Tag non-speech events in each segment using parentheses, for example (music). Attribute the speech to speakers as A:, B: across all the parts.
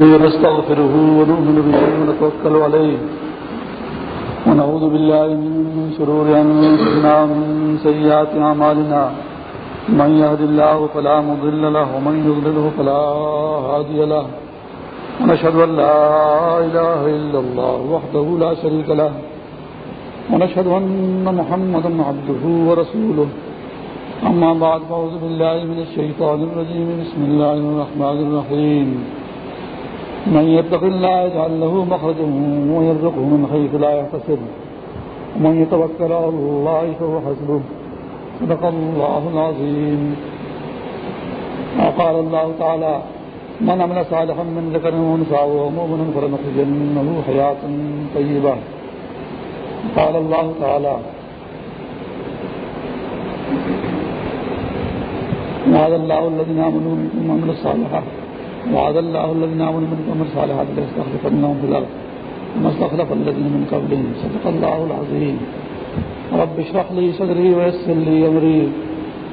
A: ونستغفره ونؤمن به ونتوكل عليه. ونعوذ بالله من شرور أنفسنا ومن سيئات أعمالنا. من يهد الله فلا مضل له، ومن يضلله فلا هادي له. ونشهد أن لا إله إلا الله وحده لا شريك له. ونشهد أن محمدا عبده ورسوله. أما بعد، فأعوذ بالله من الشيطان الرجيم. بسم الله الرحمن الرحيم. من يتق الله يجعل له مخرجا ويرزقه من حيث لا يحتسب. ومن يتوكل على الله فهو حسبه. صدق الله العظيم. وقال الله تعالى من عمل صالحا من ذكر وانثى وهو مؤمن فلنخرجنه حياة طيبة. قال الله تعالى وعد الله الذين آمنوا منكم وعملوا الصالحات وعد الله الذين آمنوا منكم وعملوا الصالحات ليستخلفنهم في الأرض كما استخلف الذين من قبلهم. صدق الله العظيم. رب اشرح لي صدري ويسر لي أمري.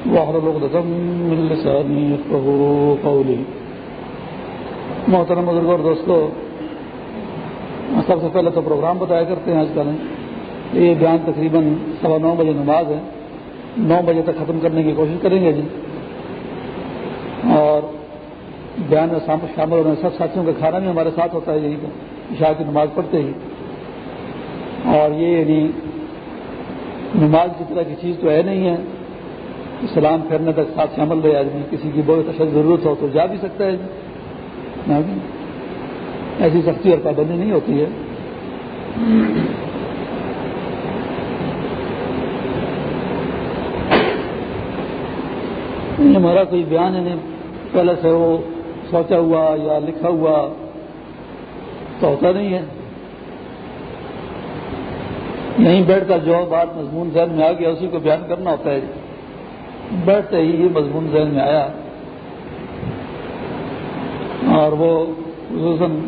A: واحلل عقدة من لساني يفقهوا قولي. محترم بزرگ اور دوستو سب سے پہلے تو پروگرام بتایا کرتے ہیں آج کل۔ یہ بیان تقریباً سوا نو بجے نماز ہے۔ نو بجے تک ختم کرنے کی کوشش کریں گے جی۔ اور بیان میں شامل ہونے سب ساتھیوں کا کھانا بھی ہمارے ساتھ ہوتا ہے یعنی یہی عشاء کی نماز پڑھتے ہی۔ اور یہ یعنی نماز کی طرح کی چیز تو ہے نہیں ہے۔ سلام پھیرنے تک ساتھ شامل رہے آدمی کسی کی بہت اشد ضرورت ہو تو جا بھی سکتا ہے۔ جی۔ ایسی سختی اور پابندی نہیں ہوتی ہے۔ یعنی ہمارا کوئی بیان ہے نہیں پہلے سے وہ سوچا ہوا یا لکھا ہوا، تو ہوتا نہیں ہے۔ نہیں بیٹھ کر جو بات مضمون ذہن میں آ گیا، اسی کو بیان کرنا ہوتا ہے۔ بیٹھتے ہی یہ مضمون ذہن میں آیا۔ اور وہ خصوصاً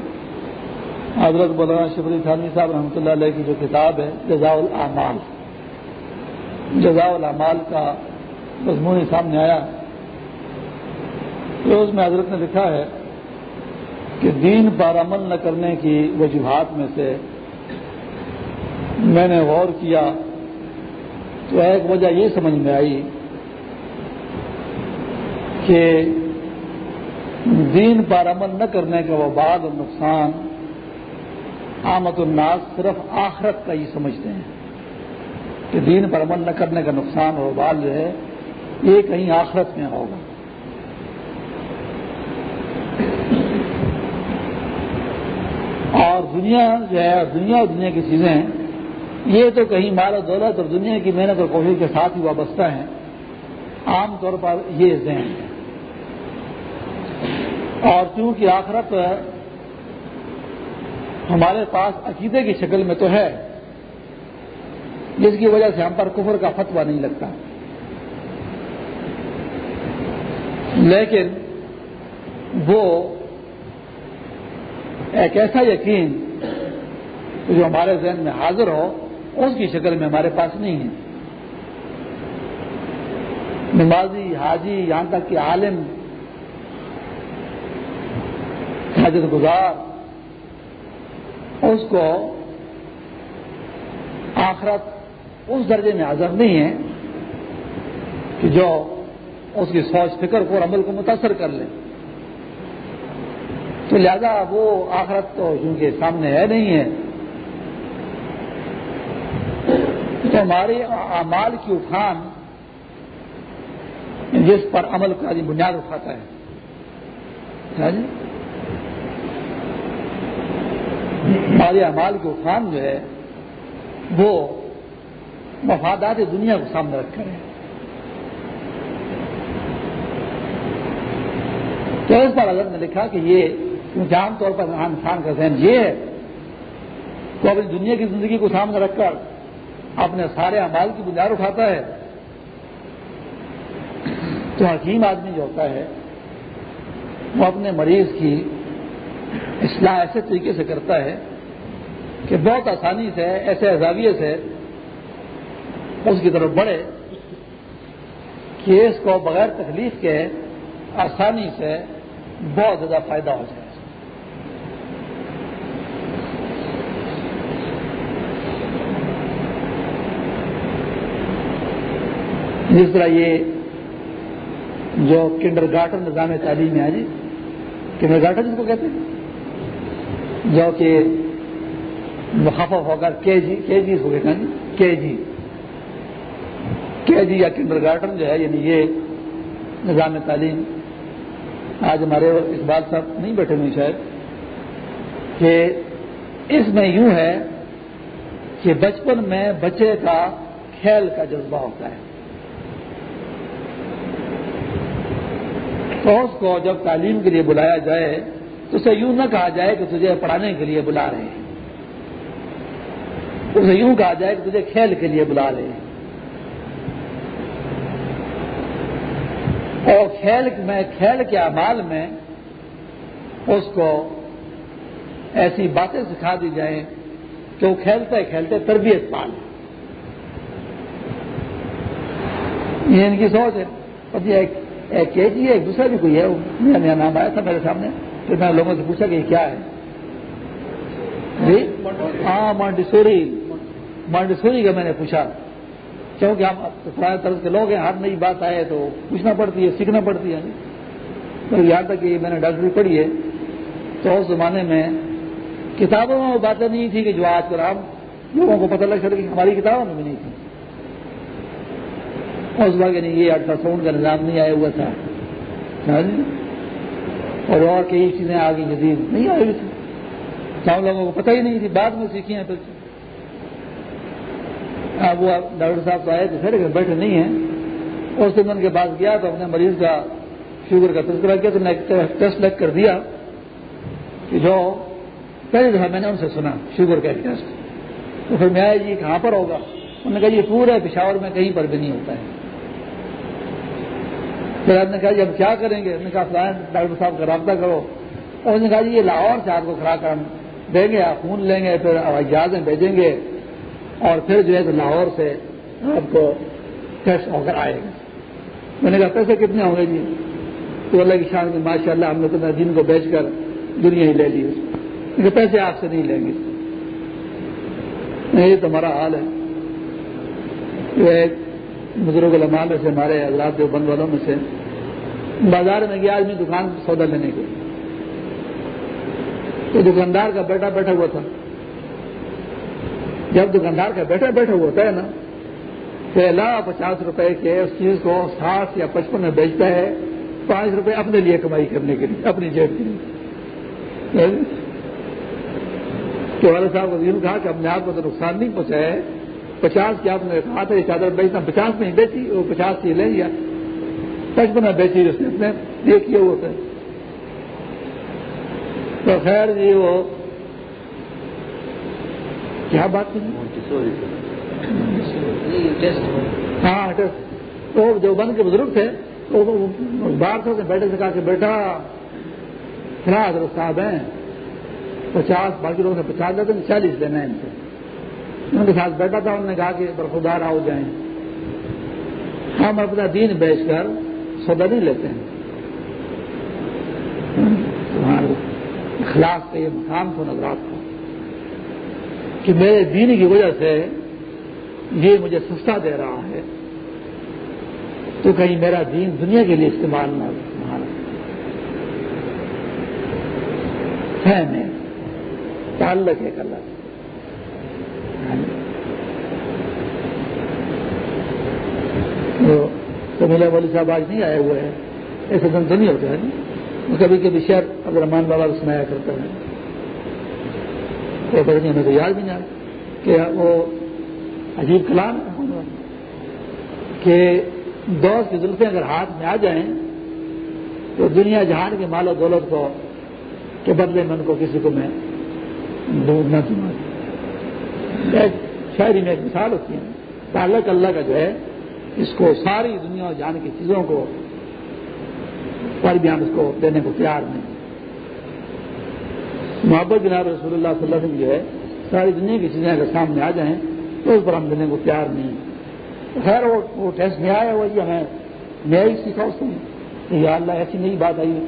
A: حضرت مولانا شبری تھانوی صاحب رحمۃ اللہ علیہ کی جو کتاب ہے جزا العمال جزا العمال کا مضمون سامنے آیا۔ تو اس میں حضرت نے لکھا ہے کہ دین پر عمل نہ کرنے کی وجوہات میں سے میں نے غور کیا تو ایک وجہ یہ سمجھ میں آئی کہ دین پر عمل نہ کرنے کا وہ بعد اور نقصان آمد الناس صرف آخرت کا ہی سمجھتے ہیں کہ دین پر عمل نہ کرنے کا نقصان اور بال جو ہے یہ کہیں آخرت میں ہوگا۔ اور دنیا جو ہے دنیا اور دنیا کی چیزیں یہ تو کہیں مال و دولت اور دنیا کی محنت اور کوشش کے ساتھ ہی وابستہ ہیں۔ عام طور پر یہ ذہن ہے۔ اور چونکہ آخرت ہمارے پاس عقیدے کی شکل میں تو ہے، جس کی وجہ سے ہم پر کفر کا فتویٰ نہیں لگتا۔ لیکن وہ ایک ایسا یقین جو ہمارے ذہن میں حاضر ہو، اس کی شکل میں ہمارے پاس نہیں ہے۔ نمازی، حاجی، یہاں تک کہ عالم، حاجت گزار، اس کو آخرت اس درجے میں حاضر نہیں ہے کہ جو اس کی سوچ، فکر کو اور عمل کو متاثر کر لے۔ تو لہذا وہ آخرت تو چونکہ سامنے ہے نہیں ہے۔ تو ہماری اعمال کی اٹھان جس پر عمل کا بنیاد اٹھاتا ہے۔ ہاں جی؟ ہمارے اعمال کی اٹھان جو ہے، وہ مفادات دنیا کو سامنے رکھ کر ہے۔ تو اس پر حضرت نے لکھا کہ یہ کیونکہ عام طور پر ہاں، انسان کا ذہن یہ ہے تو اپنی دنیا کی زندگی کو سامنے رکھ کر اپنے سارے امال کی بنیاد اٹھاتا ہے، تو حکیم آدمی جو ہوتا ہے، وہ اپنے مریض کی اصلاح ایسے طریقے سے کرتا ہے کہ بہت آسانی سے، ایسے اعزاویے سے اس کی طرف بڑھے کہ اس کو بغیر تکلیف کے آسانی سے بہت زیادہ فائدہ ہو جائے۔ جس طرح یہ جو کنڈر گارٹن نظام تعلیم ہے جی کنڈر گارٹن جس کو کہتے ہیں؟ جو کہ مخفف ہو کر کے جی کے جی ہو گئے جی کے جی کے جی یا کنڈر گارٹن جو ہے یعنی یہ نظام تعلیم۔ آج ہمارے اقبال صاحب نہیں بیٹھے ہوئے شاید، کہ اس میں یوں ہے کہ بچپن میں بچے کا کھیل کا جذبہ ہوتا ہے۔ تو اس کو جب تعلیم کے لیے بلایا جائے، تو اسے یوں نہ کہا جائے کہ تجھے پڑھانے کے لیے بلا رہے ہیں۔ اسے یوں کہا جائے کہ تجھے کھیل کے لیے بلا رہے ہیں۔ اور کھیل، میں کھیل کے اعمال میں اس کو ایسی باتیں سکھا دی جائیں کہ وہ کھیلتے کھیلتے تربیت پال یہ یعنی ان کی سوچ ہے ایک جی ایک دوسرا بھی کوئی ہے میرا نیا نام آیا تھا میرے سامنے پھر میں لوگوں سے پوچھا کہ یہ کیا ہے؟ جی؟ ہاں مانڈیسوری مانڈیسوری کا میں نے پوچھا۔ کیونکہ ہم پرانے طرز کے لوگ ہیں، ہر نئی بات آئے تو پوچھنا پڑتی ہے، سیکھنا پڑتی ہے۔ تو یہاں تک کہ میں نے ڈاکٹری پڑھی ہے۔ تو اس زمانے میں کتابوں میں وہ باتیں نہیں تھی کہ جو آج کل ہم لوگوں کو پتہ لگ سکے ہماری کتابوں میں بھی نہیں تھی۔ اس وقت یعنی یہ الٹرا ساؤنڈ کا نظام نہیں آیا ہوا تھا۔ ہاں جی؟ اور اور کئی چیزیں آگے جدید نہیں آئی ہوئی تھی ہم لوگوں کو پتہ ہی نہیں تھی، بعد میں سیکھی ہیں پھر اب وہ ڈاکٹر صاحب تو آئے تھے پھر بیٹھے نہیں ہیں، اس دن ان کے پاس گیا تو اپنے مریض کا شوگر کا تذکرہ کیا تو نے ٹیسٹ لگ کر دیا کہ جو پہلی دفعہ میں نے ان سے سنا شوگر کا ایک ٹیسٹ۔ تو پھر میں آیا جی کہاں پر ہوگا؟ انہوں نے کہا، یہ پورے پشاور میں کہیں پر بھی نہیں ہوتا ہے۔ پھر نے کہا جی ہم کیا کریں گے؟ نے کہا ڈاکٹر صاحب کا رابطہ کرو۔ اور نے کہا جی یہ لاہور سے آپ کو کھڑا کر دیں گے، آپ خون لیں گے، پھر ہوائی جہازیں بھیجیں گے۔ اور پھر جو ہے تو لاہور سے آپ کو ٹیسٹ ہو کر آئے گا۔ میں نے کہا پیسے کتنے ہوں گے جی؟ تو اللہ کی شان میں ماشاء اللہ ہم نے تو دن کو بیچ کر دنیا ہی لے لی پیسے آپ سے نہیں لیں گے۔ یہ تو ہمارا حال ہے۔ بزرگ علماء میں سے، ہمارے حضرات جو بند والوں میں سے، بازار میں گیا آدمی دکان سودا لینے کے تو دکاندار کا بیٹا بیٹھا ہوا تھا۔ جب دکاندار کا بیٹا بیٹھا ہوا ہوتا ہے نا، تو اللہ پچاس روپے کے اس چیز کو ساٹھ یا پچپن میں بیچتا ہے۔ پانچ روپے اپنے لیے کمائی کرنے کے لیے، اپنی جیب کے لیے۔ تو والد صاحب کو کہا کہ اپنے آپ کو تو نقصان نہیں پہنچایا پچاس کی آپ نے کہا تھا یہ چادر بیچنا پچاس میں بیچی وہ پچاس کی لے لیا۔ پچپن میں بیچی اس نے یہ کیا وہ تو خیر جی وہ کیا بات ہاں تو جو بند کے بزرگ تھے باہر سے بیٹھے سے کہا کہ بیٹا کیا حضرت صاحب ہیں پچاس باقی لوگوں نے پچاس لیتے ہیں چالیس لینا ہے ان سے ان کے ساتھ بیٹھا تھا، انہوں نے کہا کہ برخودار آؤ جائیں۔ ہم اپنا دین بیچ کر سودا نہیں لیتے ہیں۔ اخلاق کا یہ مقام تھا نظرات کو کہ میرے دین کی وجہ سے یہ مجھے سستا دے رہا ہے۔ تو کہیں میرا دین دنیا کے لیے استعمال نہ ہے۔ میں تعلق ہے اللہ تو میرا والی صاحب آج نہیں آئے ہوئے ہیں۔ ایسے دن تو نہیں ہوتا ہے کبھی کبھی شہر اب رحمان بابا کو سنایا کرتا ہے تو پتہ نہیں، ہمیں تو یاد بھی نہیں آیا کہ وہ عجیب کلام کہ دوست کی زلفیں اگر ہاتھ میں آ جائیں تو دنیا جہان کے مال و دولت کو کے بدلے میں ان کو کسی کو میں ڈھونڈ نہ دوں شاعری میں ایک مثال ہوتی ہے۔ تعلق اللہ کا جو ہے، اس کو ساری دنیا جان کی چیزوں کو پر بھی ہم اس کو دینے کو تیار نہیں۔ محبت جناب رسول اللہ صلی اللہ علیہ وسلم جو ہے، ساری دنیا کی چیزیں اگر سامنے آ جائیں، تو اس پر ہم دینے کو تیار نہیں۔ خیر، وہ ٹیسٹ میں آیا ہوا جی ہمیں میں ہی سیکھا اس نے۔ یا اللہ، ایسی نئی بات آئی۔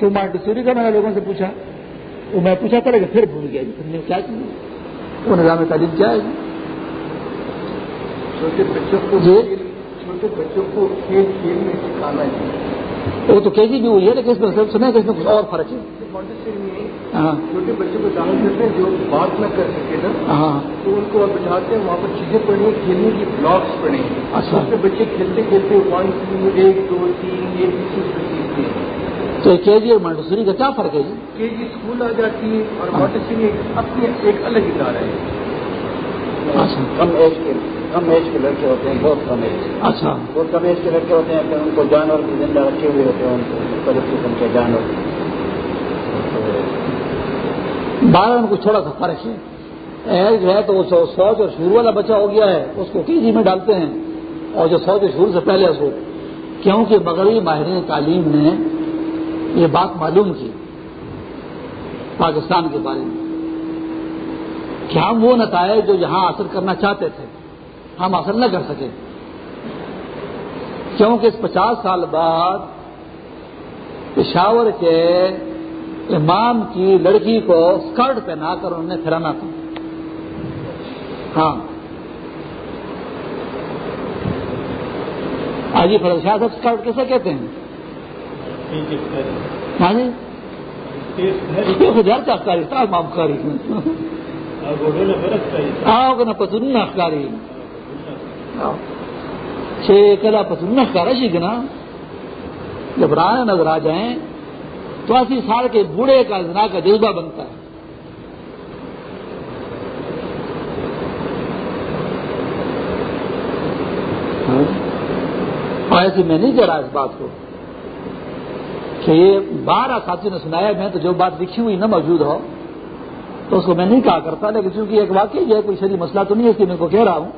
A: تو مارٹی کا میں نے لوگوں سے پوچھا وہ میں پوچھا کرے کہ پھر بھول گیا جی پھر کیا چیز۔ وہ نظام تعلیم کیا ہے جی؟
B: چھوٹے بچوں کو جی؟ چھوٹے بچوں کو کھیل کھیل میں سکھانا
A: چاہیے وہ تو کے جی بھی ہوئی ہے لیکن اس میں سنے کہ اس میں کچھ اور فرق ہے۔
B: ہاں۔ چھوٹے بچوں کو داخل کرتے ہیں جو بات نہ کر سکے نا ہاں۔ تو ان کو بٹھاتے ہیں وہاں پر چیزیں پڑھیں کھیلنے کی بلاکس پڑھیں اچھا۔ بچے کھیلتے کھیلتے ون ایک دو تین ایک دوسرے
A: تو کے جی اور مانٹوسری کا کیا فرق ہے جی؟
B: کے جی اسکول آ جاتی ہے اور مانٹوسری اپنی ایک الگ ادارہ ہے۔
A: اچھا۔ کم ایج کے کم ایج کے لڑکے ہوتے ہیں بہت کم ایج۔ اچھا۔ بہت کم ایج کے لڑکے ہوتے ہیں پھر ان کو جانور کی زندہ رکھے ہوئے ہوتے ہیں ان کو مختلف قسم کے جانور۔ بارہ ان کو تھوڑا سا فرق ہے۔ ایج ہے تو وہ سوچ اور شروع والا بچہ ہو گیا ہے اس کو کے جی میں ڈالتے ہیں۔ اور جو سوچ شروع سے پہلے اس کو کیونکہ مغربی ماہرین تعلیم نے یہ بات معلوم کی پاکستان کے بارے میں کہ ہم وہ نتائج جو یہاں حاصل کرنا چاہتے تھے، ہم حاصل نہ کر سکے۔ کیونکہ اس پچاس سال بعد پشاور کے امام کی لڑکی کو اسکرٹ پہنا کر انہوں نے پھرانا تھا۔ ہاں۔ آجی فرض شاہ صاحب اسکرٹ کیسے کہتے ہیں؟ ہاں جی۔ ہاں کلا شیخنا جب رائے نظر آ جائیں تو اسی سال کے بوڑھے کا زنا کا جذبہ بنتا ہے۔ ایسے میں نہیں کہہ رہا اس بات کو۔ کہ یہ بارہ ساتھی نے سنایا میں تو جو بات لکھی ہوئی نہ موجود ہو، تو اس کو میں نہیں کہا کرتا، لیکن چونکہ ایک واقعی ہے، کوئی شریف مسئلہ تو نہیں ہے اس لیے میں کو کہہ رہا ہوں۔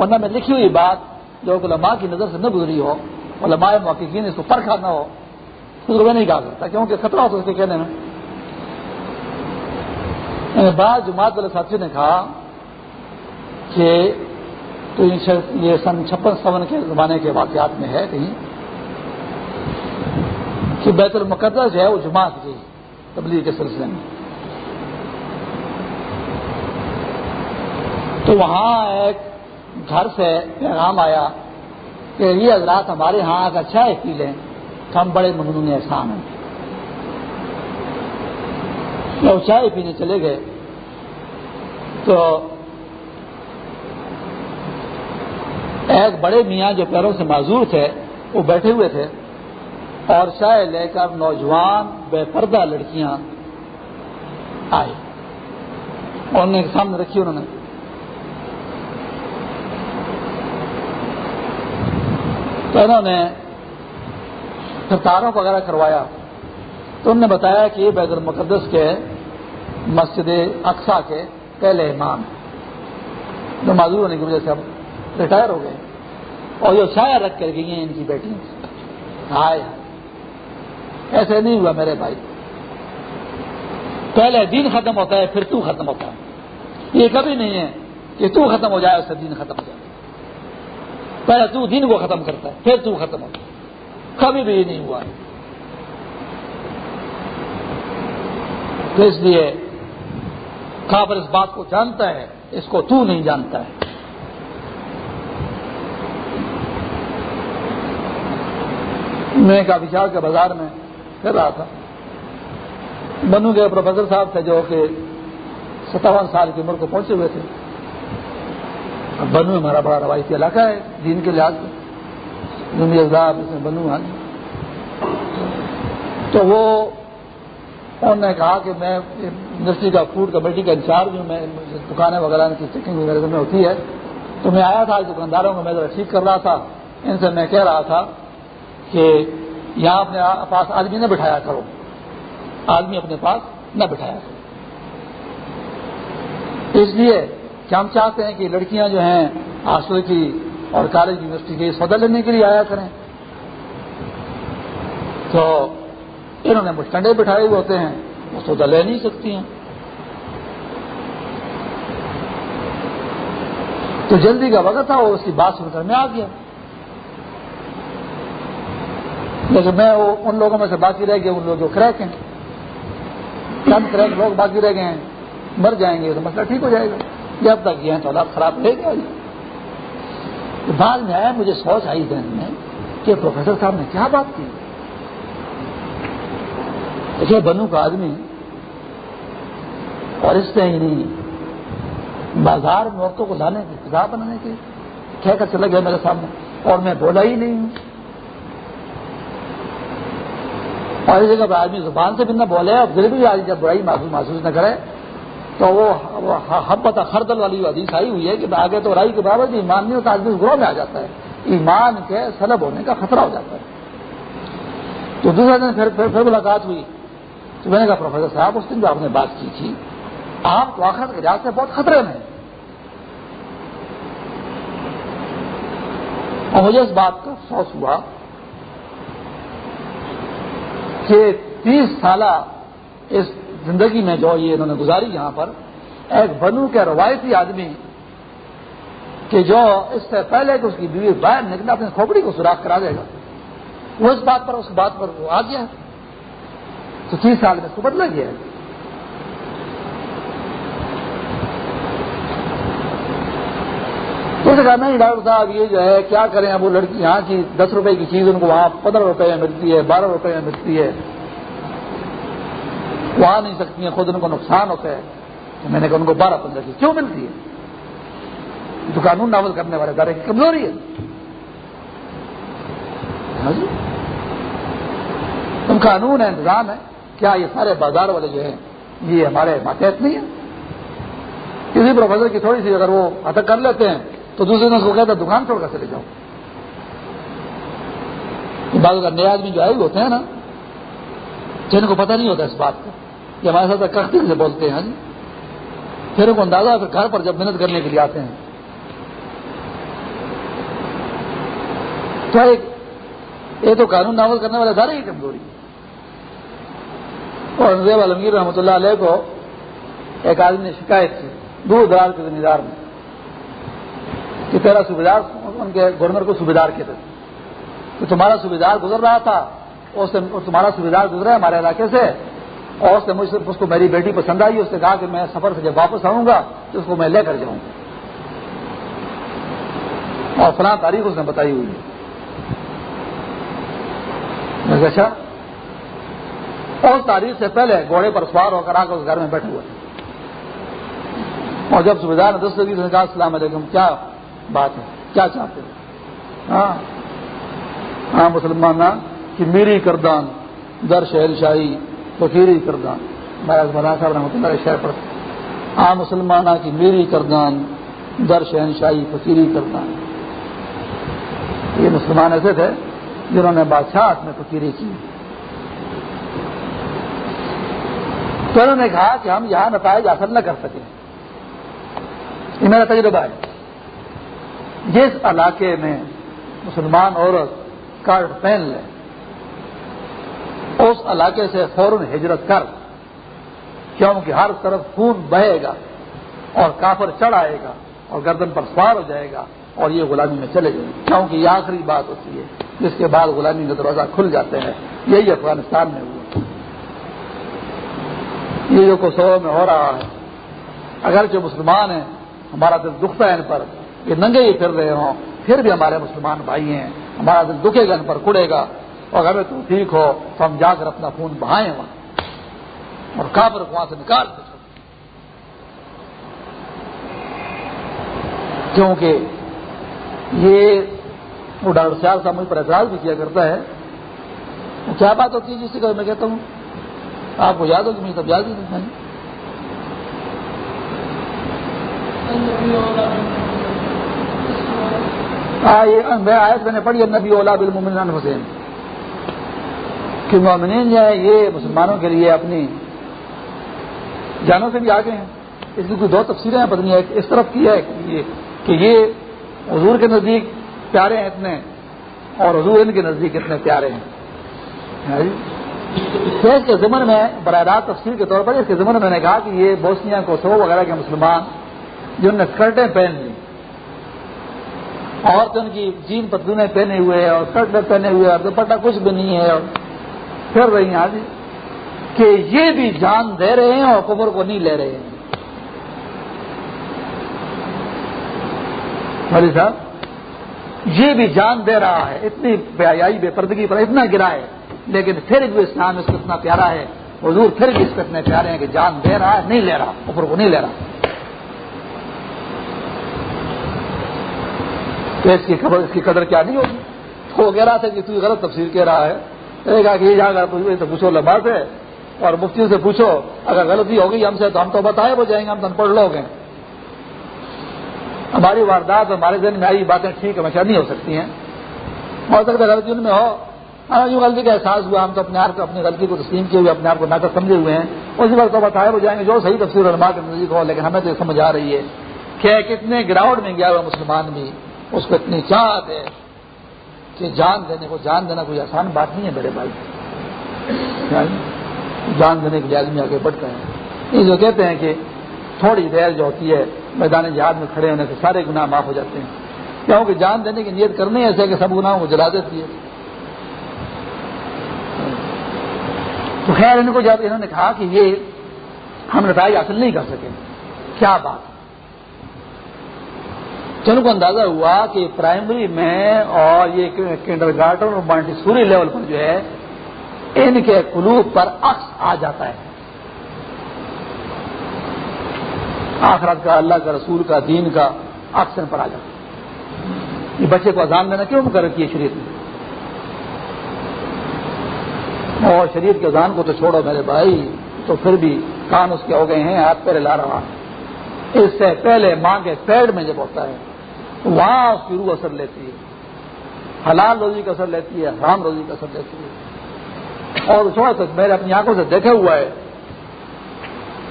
A: ورنہ میں لکھی ہوئی بات جو علماء کی نظر سے نہ گزری ہو، علماء موقعین اس کو پرکھا نہ ہو، اس کو میں نہیں کہا سکتا کیونکہ خطرہ ہوتا اس کے کہنے میں۔ بعض جماعت والے ساتھی نے کہا کہ تو یہ سن چھپن، سون کے زمانے کے واقعات میں ہے کہیں۔ کہ بیت المقدس جو ہے وہ جماعت کی تبلیغ کے سلسلے میں۔ تو وہاں ایک گھر سے پیغام آیا کہ یہ حضرات ہمارے ہاں اگر چائے اچھا پی لیں۔ تو ہم بڑے ممنون احسان ہیں۔ جب چائے پینے چلے گئے۔ تو ایک بڑے میاں جو پیروں سے معذور تھے، وہ بیٹھے ہوئے تھے۔ اور چائے لے کر نوجوان بے پردہ لڑکیاں آئی انہوں نے سامنے رکھی انہوں نے۔ تو انہوں نے تاروں وغیرہ کروایا، تو انہوں نے بتایا کہ یہ بیت المقدس کے مسجد اقسا کے پہلے امام جو معذور ہونے کی وجہ سے اب ریٹائر ہو گئے۔ اور جو شاید رکھ کر گئی ہیں ان کی بیٹی ہائے ایسے نہیں ہوا میرے بھائی۔ پہلے دین ختم ہوتا ہے، پھر تو ختم ہوتا ہے۔ یہ کبھی نہیں ہے کہ تو ختم ہو جائے اس سے دین ختم ہو جائے۔ پہلے تو دین کو ختم کرتا ہے، پھر تو ختم ہوتا ہے۔ کبھی بھی یہ نہیں ہوا۔ تو اس لیے کافر اس بات کو جانتا ہے، اس کو تو نہیں جانتا ہے۔ میں کافی شاہ کے بازار میں کر رہا تھا۔ بنو کے پروفیسر صاحب تھے جو کہ ستاون سال کی عمر کو پہنچے ہوئے تھے۔ بنو ہمارا بڑا روایتی علاقہ ہے، دین کے لحاظ سے۔ اس میں بنو آ تو وہ، انہوں نے کہا کہ میں یونیورسٹی کا فوڈ کمیٹی کا انچارج ہوں، میں دکانیں وغیرہ کی چیکنگ وغیرہ میں ہوتی ہے۔ تو میں آیا تھا، دکانداروں کو میں ذرا ٹھیک کر رہا تھا۔ ان سے میں کہہ رہا تھا کہ یہاں اپنے پاس آدمی نہ بٹھایا کرو۔ آدمی اپنے پاس نہ بٹھایا کرو۔ اس لیے کہ ہم چاہتے ہیں کہ لڑکیاں جو ہیں ہاسٹل کی اور کالج یونیورسٹی کی سودا لینے کے لیے آیا کریں۔ تو انہوں نے مشکنڈے بٹھائے ہوئے ہوتے ہیں، وہ سودا لے نہیں سکتی ہیں۔ تو جلدی کا وقت تھا وہ اس کی بات سن کر میں آ گیا۔ لیکن میں وہ ان لوگوں میں سے باقی رہ گیا، ان لوگ جو کریک ہیں۔ چند کریک لوگ باقی رہ گئے ہیں۔ مر جائیں گے تو مسئلہ ٹھیک ہو جائے گا۔ جب تک یہ ہیں تو حالات خراب رہے گا بعد میں آیا، مجھے سوچ آئی دن میں کہ پروفیسر صاحب نے کیا بات کی؟ دیکھیے بنو کا آدمی اور اس نے نہیں بازار میں عورتوں کو لانے کی کتاب بنانے کی کہہ کر چلا گیا میرے سامنے۔ اور میں بولا ہی نہیں۔ ہوں اور اس جگہ پر آدمی زبان سے بھی نہ بولے اور دل بھی آدمی جب برائی محسوس محسوس نہ کرے تو وہ ہم پتہ خردل والی حدیث آئی ہوئی ہے کہ آگے تو رائی کے برابر ایمان نہیں ہوتا آدمی گروہ میں آ جاتا ہے۔ ایمان کے سلب ہونے کا خطرہ ہو جاتا ہے۔ تو دوسرے دن پھر پھر, پھر ملاقات ہوئی۔ تو میں نے کہا پروفیسر صاحب اس دن جو آپ نے بات کی تھی آپ تو آخر کے لحاظ سے بہت خطرے میں اور مجھے اس بات کا افسوس ہوا کہ تیس سالہ اس زندگی میں جو یہ انہوں نے گزاری یہاں پر، ایک بنو کے روایتی آدمی کہ جو اس سے پہلے کہ اس کی بیوی باہر نکلا اپنی کھوپڑی کو سوراخ کرا دے گا۔ وہ اس بات پر، اس بات پر وہ آ گیا تو تیس سال میں اس کو بدلا گیا ہے۔ کہا، نہیں ڈاکٹر صاحب، یہ جو ہے، کیا کریں؟ اب وہ لڑکی یہاں کی دس روپے کی چیز ان کو وہاں پندرہ روپے میں ملتی ہے، بارہ روپے میں ملتی ہے۔ وہ آ نہیں سکتی ہیں، خود ان کو نقصان ہوتا ہے۔ تو میں نے کہا، ان کو بارہ پندرہ کی کیوں ملتی ہے؟ تو قانون نافذ کرنے والے ادارے کی کمزوری ہے۔ ہاں جی؟ تم قانون ہے انتظام ہے کیا یہ سارے بازار والے جو ہیں، یہ ہمارے ماتحت نہیں ہیں؟ کسی پروفیسر کی تھوڑی سی اگر وہ اتک کر لیتے ہیں تو دوسرے دن اس کو کہتا دکان چھوڑ کر چلے جاؤ۔ بعض نئے آدمی جو آئے ہوتے ہیں نا جن کو پتہ نہیں ہوتا اس بات کا کہ ہمارے ساتھ کختی سے بولتے ہیں ہاں جی۔ پھر ان کو اندازہ پھر گھر پر جب محنت کرنے کے لیے آتے ہیں۔ تو ایک، یہ تو قانون نافذ کرنے والے سارے ہی کمزوری اور زیب عالمگیر رحمۃ اللہ علیہ کو ایک آدمی نے شکایت کی، دور دراز کے زمیندار میں۔ کہ تیرا صوبیدار ان کے گورنر کو صوبیدار کہتے تھے۔ تو تمہارا صوبیدار گزر رہا تھا، اس تمہارا صوبیدار گزرا ہے ہمارے علاقے سے۔ اور اس نے مجھ سے اس کو میری بیٹی پسند آئی، اس نے کہا کہ میں سفر سے جب واپس آؤں گا تو اس کو میں لے کر جاؤں گا۔ اور فلاں تاریخ اس نے بتائی ہوئی اچھا۔ اور اس تاریخ سے پہلے گھوڑے پر سوار ہو کر آ کر اس گھر میں بیٹھے ہوئے اور جب سویدار نے دس لگی تو کہا، السلام علیکم، کیا بات ہے۔ کیا چاہتے ہیں؟ ہاں۔ ہاں مسلمان کہ میری کردان، در شہر شاہی فقیری کردان۔ مولانا صاحب رحمۃ اللہ شہر پر ہاں مسلمان کی میری کردان، در شہنشاہی، فقیری کردان۔ یہ مسلمان ایسے تھے جنہوں نے بادشاہ میں فقیری کی۔ تو انہوں نے کہا کہ ہم یہاں نتائج حاصل نہ کر سکیں۔ یہ میرا تجربہ ہے۔ جس علاقے میں مسلمان عورت کارڈ پہن لے، اس علاقے سے فوراً ہجرت کر کیونکہ ہر طرف خون بہے گا اور کافر چڑھ آئے گا اور گردن پر سوار ہو جائے گا اور یہ غلامی میں چلے جائیں گے کیونکہ یہ آخری بات ہوتی ہے، جس کے بعد غلامی کا دروازہ کھل جاتے ہیں۔ یہی افغانستان میں ہوا۔ یہ جو کوسو میں ہو رہا ہے اگر جو مسلمان ہیں، ہمارا دل دکھتا ہے ان پر کہ ننگے ہی پھر رہے ہوں، پھر بھی ہمارے مسلمان بھائی ہیں، ہمارا دل دکھے گا، ان پر کڑے گا۔ اور اگر تو ٹھیک ہو، تو ہم جا کر اپنا خون بہائیں وہاں۔ اور کافر وہاں سے نکال دیں کیونکہ یہ وہ ڈاکٹر سیال صاحب مجھ پر اعتراض بھی کیا کرتا ہے۔ کیا بات ہوتی ہے جس سے میں کہتا ہوں؟ آپ کو یاد ہو کہ مجھے سب یاد ہی نہیں میں آیت میں نے پڑھی نبی اولا بالمومن حسین کہ مومنین جو ہے یہ مسلمانوں کے لیے اپنی جانوں سے بھی آگے ہیں۔ اس کی کوئی دو تفصیلیں ہیں پتنی ایک اس طرف کی ہے کہ یہ حضور کے نزدیک پیارے ہیں اتنے، اور حضور ان کے نزدیک اتنے پیارے ہیں۔ جی؟ اس کے ضمن میں براہ راست تفصیل کے طور پر، اس کے ضمن میں نے کہا کہ یہ بوسنیا کوسو وغیرہ کے مسلمان، جنہوں نے اسکرٹیں پہن لی۔ اور ان کی جین پتلونے پہنے ہوئے اور اسکرٹ پہنے ہوئے اور دوپٹہ کچھ بھی نہیں ہے اور پھر رہی ہیں آج کہ یہ بھی جان دے رہے ہیں اور کمر کو نہیں لے رہے ہیں۔ مری صاحب، یہ بھی جان دے رہا ہے، اتنی بیائی بے پردگی پر اتنا گرا ہے، لیکن پھر بھی اسلام اس کو اتنا پیارا ہے۔ حضور پھر بھی اس کو اتنے پیارے ہیں کہ جان دے رہا ہے، نہیں لے رہا اوپر کو نہیں لے رہا۔ تو اس کی خبر اس کی قدر کیا نہیں ہوگی؟ وہ کہہ رہا تھا کہ تو غلط تفصیل کہہ رہا ہے۔ کہا کہ یہ جا کر پوچھو لمبا سے اور مفتی سے پوچھو، اگر غلطی ہوگی، ہم سے تو ہم تو بتائے ہو جائیں گے، ہم تو پڑھ لو گے ہماری واردات، ہمارے ذہن میں آئی باتیں ٹھیک ہمیشہ نہیں ہو سکتی ہیں۔ ہو سکتا ہے غلطی ان میں ہو۔ ہاں جو غلطی کا احساس ہوا، ہم تو اپنے آپ کو اپنی غلطی کو تسلیم کیے ہوئے، اپنے آپ کو ناقص سمجھے ہوئے ہیں۔ اسی وقت تو بتائے ہو جائیں گے، جو صحیح تفصیل علماء کے نزدیک ہو، لیکن ہمیں تو سمجھ آ رہی ہے۔ کہ کتنے گراؤنڈ میں گیا ہوا مسلمان بھی۔ اس کو اتنی چاہت ہے کہ جان دینے کو جان دینا کوئی آسان بات نہیں ہے میرے بھائی۔ جان دینے کے لیے آدمی آگے بڑھتا ہے۔ یہ جو کہتے ہیں کہ تھوڑی دیر جو ہوتی ہے، میدان جہاد میں کھڑے ہونے سے سارے گناہ معاف ہو جاتے ہیں۔ کیونکہ جان دینے کی نیت کرنی ایسے کہ سب گناہوں کو جلا دیتی ہے۔ تو خیر، ان کو جب انہوں نے کہا کہ یہ ہم نتائج حاصل نہیں کر سکے، کیا بات چلو کو اندازہ ہوا کہ پرائمری میں اور یہ کنڈر گارڈن اور مانٹی سوری لیول پر جو ہے، ان کے قلوب پر عکس آ جاتا ہے۔ آخرت کا، اللہ کا، رسول کا، دین کا عکس ان پر آ جاتا ہے۔ یہ بچے کو اذان دینا کیوں مقرر کی شریعت میں اور شریف کے اذان کو تو چھوڑو میرے بھائی، تو پھر بھی کان اس کے ہو گئے ہیں، ہاتھ پہ لا رہا۔ اس سے پہلے ماں کے پیڑ میں جب ہوتا ہے وہاں اس کی روح اثر لیتی ہے۔ حلال روزی کا اثر لیتی ہے، حرام روزی کا اثر لیتی ہے۔ اور تھوڑا سا میرے اپنی آنکھوں سے دیکھا ہوا ہے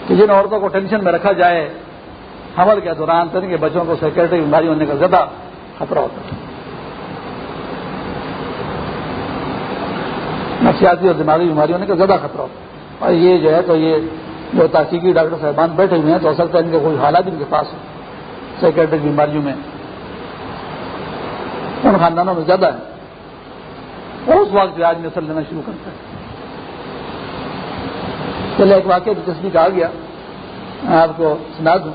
A: کہ جن عورتوں کو ٹینشن میں رکھا جائے، حمل کے دوران تن کے بچوں کو سیکورٹی بیماری ہونے کا زیادہ خطرہ ہوتا ہے۔ نفسیاتی اور دماغی بیماری ہونے کا زیادہ خطرہ ہوتا ہے۔ اور یہ جو ہے تو یہ جو تحقیقی ڈاکٹر صاحبان بیٹھے ہوئے ہیں تو ہو سکتا ہے ان کے کوئی حالات ان کے پاس سیکرٹری بیماریوں میں ان خاندانوں میں زیادہ ہے اس وقت جو آج نسل لینا شروع کرتا ہے چلے ایک واقعہ دلچسپی کا آ گیا، میں آپ کو سنا دوں۔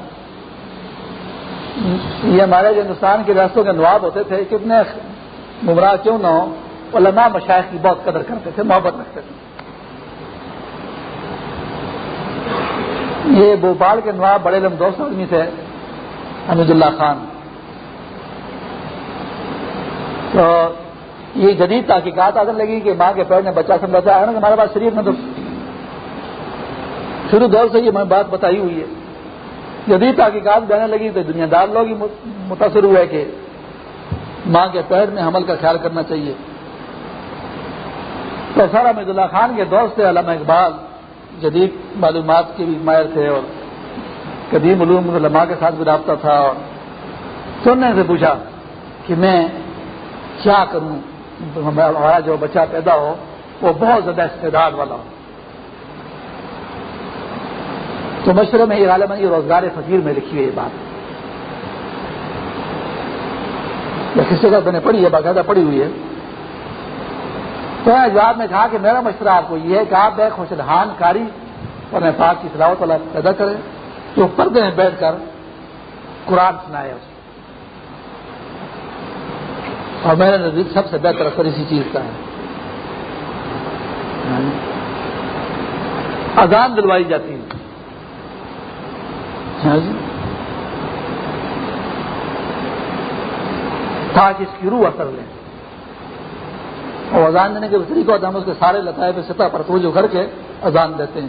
A: یہ ہمارے جو ہندوستان کے ریاستوں کے نواب ہوتے تھے کتنے گمراہ کیوں نہ ہو علماء مشاہد کی بہت قدر کرتے تھے، محبت رکھتے تھے۔ یہ بھوپال کے نواب بڑے لم دوست آدمی تھے حمید اللہ خان۔ تو یہ جدید تحقیقات آنے لگی کہ ماں کے پیر نے بچہ سمجھا ہے نا ہمارے پاس شریف میں تو شروع دور سے یہ بات بتائی ہوئی ہے۔ جدید تحقیقات جانے لگی تو دنیا دار لوگ ہی متاثر ہوئے کہ ماں کے پیر میں حمل کا خیال کرنا چاہیے۔ تو سارا مید اللہ خان کے دوست تھے علامہ اقبال۔ جدید معلومات کے بھی ماہر تھے اور قدیم علوم علماء کے ساتھ بھی رابطہ تھا اور سننے سے پوچھا کہ میں کیا کروں؟ ہمارا جو بچہ پیدا ہو، وہ بہت زیادہ استعداد والا ہو۔ تو مشورے میں یہ غالباً روزگار فقیر میں لکھی ہوئی بات۔ یا کسی جگہ میں نے پڑھی ہے، باقاعدہ پڑھی ہوئی ہے۔ تو میں جواب میں کہا کہ میرا مشورہ آپ کو یہ ہے کہ آپ ایک خوشدہان کاری اور پاک کی سلاوت والا پیدا کریں۔ جو پردے میں بیٹھ کر قرآن سنائے اس اور میرے نزدیک سب سے بہتر اثر اسی چیز کا ہے۔ اذان دلوائی جاتی ہے۔ ہاں جی۔ تاکہ اس کی روح اثر لیں اور اذان دینے کے طریقہ ہوتا ہے ہم اس کے سارے لطائف سطح پر توجہ کر کے اذان دیتے ہیں۔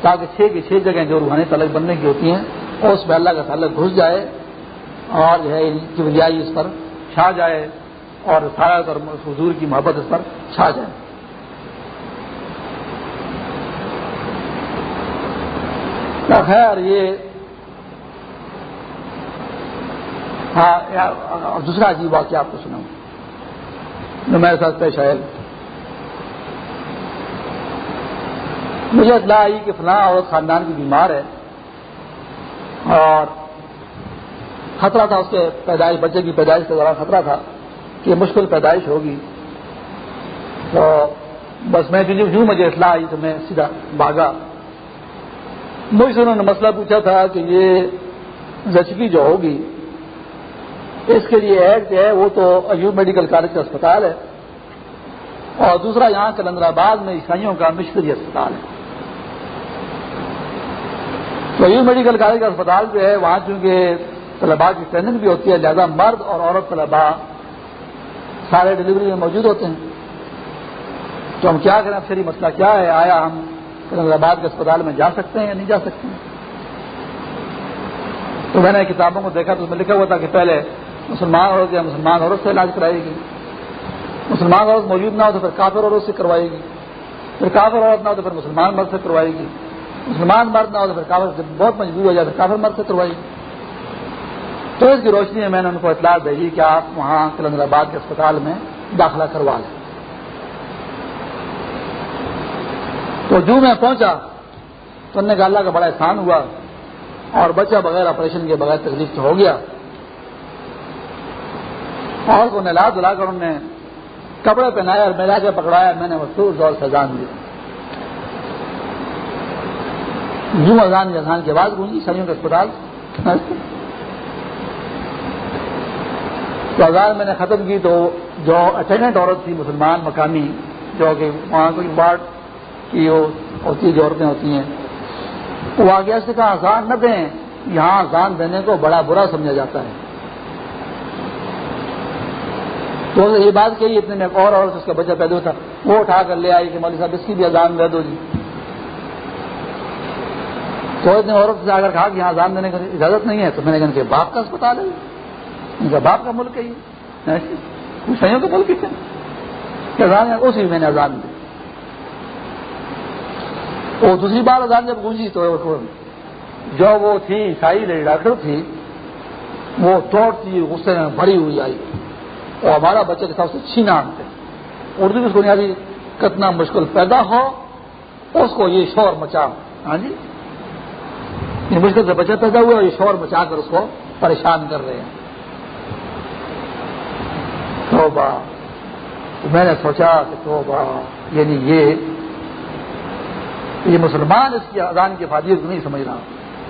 A: تاکہ چھ کی چھ جگہیں جو روحانی تعلق بننے کی ہوتی ہیں اور اس میں اللہ کا تعلق گھس جائے اور جو ہے کی اس پر چھا جائے اور سارا اور حضور کی محبت اس پر چھا جائے۔ خیر، یہ ہاں دوسرا عجیب واقعہ آپ کو سناؤں۔ جو میرے ساتھ پیش آئے مجھے اطلاع آئی کہ فلاں اور خاندان کی بیمار ہے اور خطرہ تھا، اس کے پیدائش، بچے کی پیدائش کے دوران خطرہ تھا کہ مشکل پیدائش ہوگی۔ تو بس میں جو مجھے اطلاع آئی تو میں سیدھا بھاگا۔ مجھ سے انہوں نے مسئلہ پوچھا تھا کہ یہ زچگی جو ہوگی، اس کے لیے ایک جو ہے وہ تو ایوب میڈیکل کالج کا اسپتال ہے۔ اور دوسرا، یہاں کلندر آباد میں عیسائیوں کا مشتری اسپتال ہے۔ تو ایوب میڈیکل کالج کا اسپتال جو ہے، وہاں چونکہ طلباء کی ٹریننگ بھی ہوتی ہے، لہٰذا مرد اور عورت طلباء سارے ڈلیوری میں موجود ہوتے ہیں۔ تو ہم کیا کریں؟ افسری مسئلہ کیا ہے؟ آیا ہم کلندر آباد کے اسپتال میں جا سکتے ہیں یا نہیں جا سکتے ہیں؟ تو میں نے کتابوں کو دیکھا تو اس میں لکھا ہوا تھا کہ پہلے مسلمان عورت یا مسلمان عورت سے علاج کرائے گی۔ مسلمان عورت موجود نہ ہو تو پھر کافر عورت سے کروائے گی۔ پھر کافر عورت نہ ہو تو پھر مسلمان مرد سے کروائے گی۔ مسلمان مرد نہ ہو تو پھر کافر سے بہت مجبور ہو جائے تو کافر مرد سے کروائے گی۔ تو اس کی روشنی میں میں نے ان کو اطلاع بھیجی کہ آپ وہاں کلندر آباد کے اسپتال میں داخلہ کروا لیں۔ تو جو میں پہنچا تو انہوں نے کہا اللہ کا بڑا احسان ہوا اور بچہ بغیر آپریشن کے بغیر تکلیف تو ہو گیا۔ اور کو نلا دلا کر انہوں نے کپڑے پہنائے اور ملا کے پکڑایا۔ میں نے وہ زور سے اذان دیا یوں اذان اذان کے بعد گونجی سڑیوں کے اسپتال۔ تو اذان میں نے ختم کی تو جو اٹینڈنٹ عورت تھی، مسلمان، مقامی، جو کہ وہاں کوئی وارڈ کی وہ ہوتی جو عورتیں ہوتی ہیں، وہ آگے سے کہا اذان نہ دیں۔ یہاں اذان دینے کو بڑا برا سمجھا جاتا ہے۔ تو یہ بات کہی، اتنے میں ایک اور عورت اس کا بچہ پیدا تھا، وہ اٹھا کر لے آئی کہ مولوی صاحب، اس کی بھی اذان دے دو جی۔ تو اتنے عورت سے اگر کہا کہ یہاں اذان دینے کی اجازت نہیں ہے۔ تو میں نے کہا کہ باپ کا اسپتال ہے۔ ان کا باپ کا ملک ہے یہ سیوں کا ملک ہے۔ اذان ہے، اسی میں نے اذان دی۔ وہ دوسری بار اذان جب گونجی تو جو وہ تھی، عیسائی لیڈی ڈاکٹر تھی، وہ توڑتی، غصے میں بھری ہوئی آئی۔ اور ہمارا بچے کے ساتھ سے چھینا آنتے۔ اردو میں اس کو نہیں کتنا مشکل پیدا ہو، اس کو یہ شور مچا۔ ہاں جی؟ یہ مشکل سے بچہ پیدا ہوا اور یہ شور مچا کر اس کو پریشان کر رہے ہیں۔ توبہ۔ میں نے سوچا کہ توبہ یعنی یہ یہ مسلمان اس کی اذان کی فادیت کو نہیں سمجھ رہا،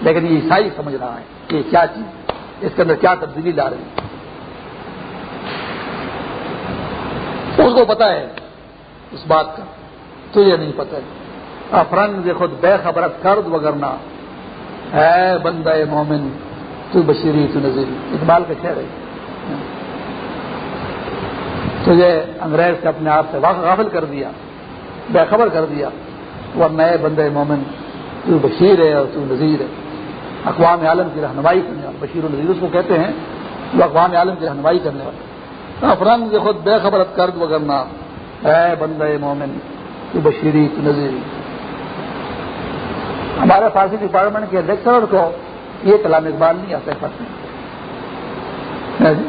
A: لیکن یہ عیسائی سمجھ رہا ہے کہ یہ کیا چیز، اس کے اندر کیا تبدیلی لا رہی ہے۔ اس کو پتا ہے، اس بات کا، تجھے نہیں پتا ہے۔ افرنگ خود بے خبرت کرد وگرنا۔ ہے بندہ مومن، تو بشیری تو نظیر اقبال کا خیر ہے۔ تجھے انگریز سے اپنے آپ سے غافل کر دیا، بے خبر کر دیا۔ وہ نئے بندے مومن، تو بشیر ہے اور تو نذیر ہے۔ اقوام عالم کی رہنمائی کرنے والا بشیر و نذیر اس کو کہتے ہیں، وہ اقوام عالم کی رہنمائی کرنے والا ہاں، افرنگ خود بے خبرت کرد وگرنا ہے بندے مومن، تو بشیری، تو نذیری ہمارے فارسی ڈپارٹمنٹ کے لیکچرر کو یہ کلام اقبال نہیں آتا ہے ہاں جی،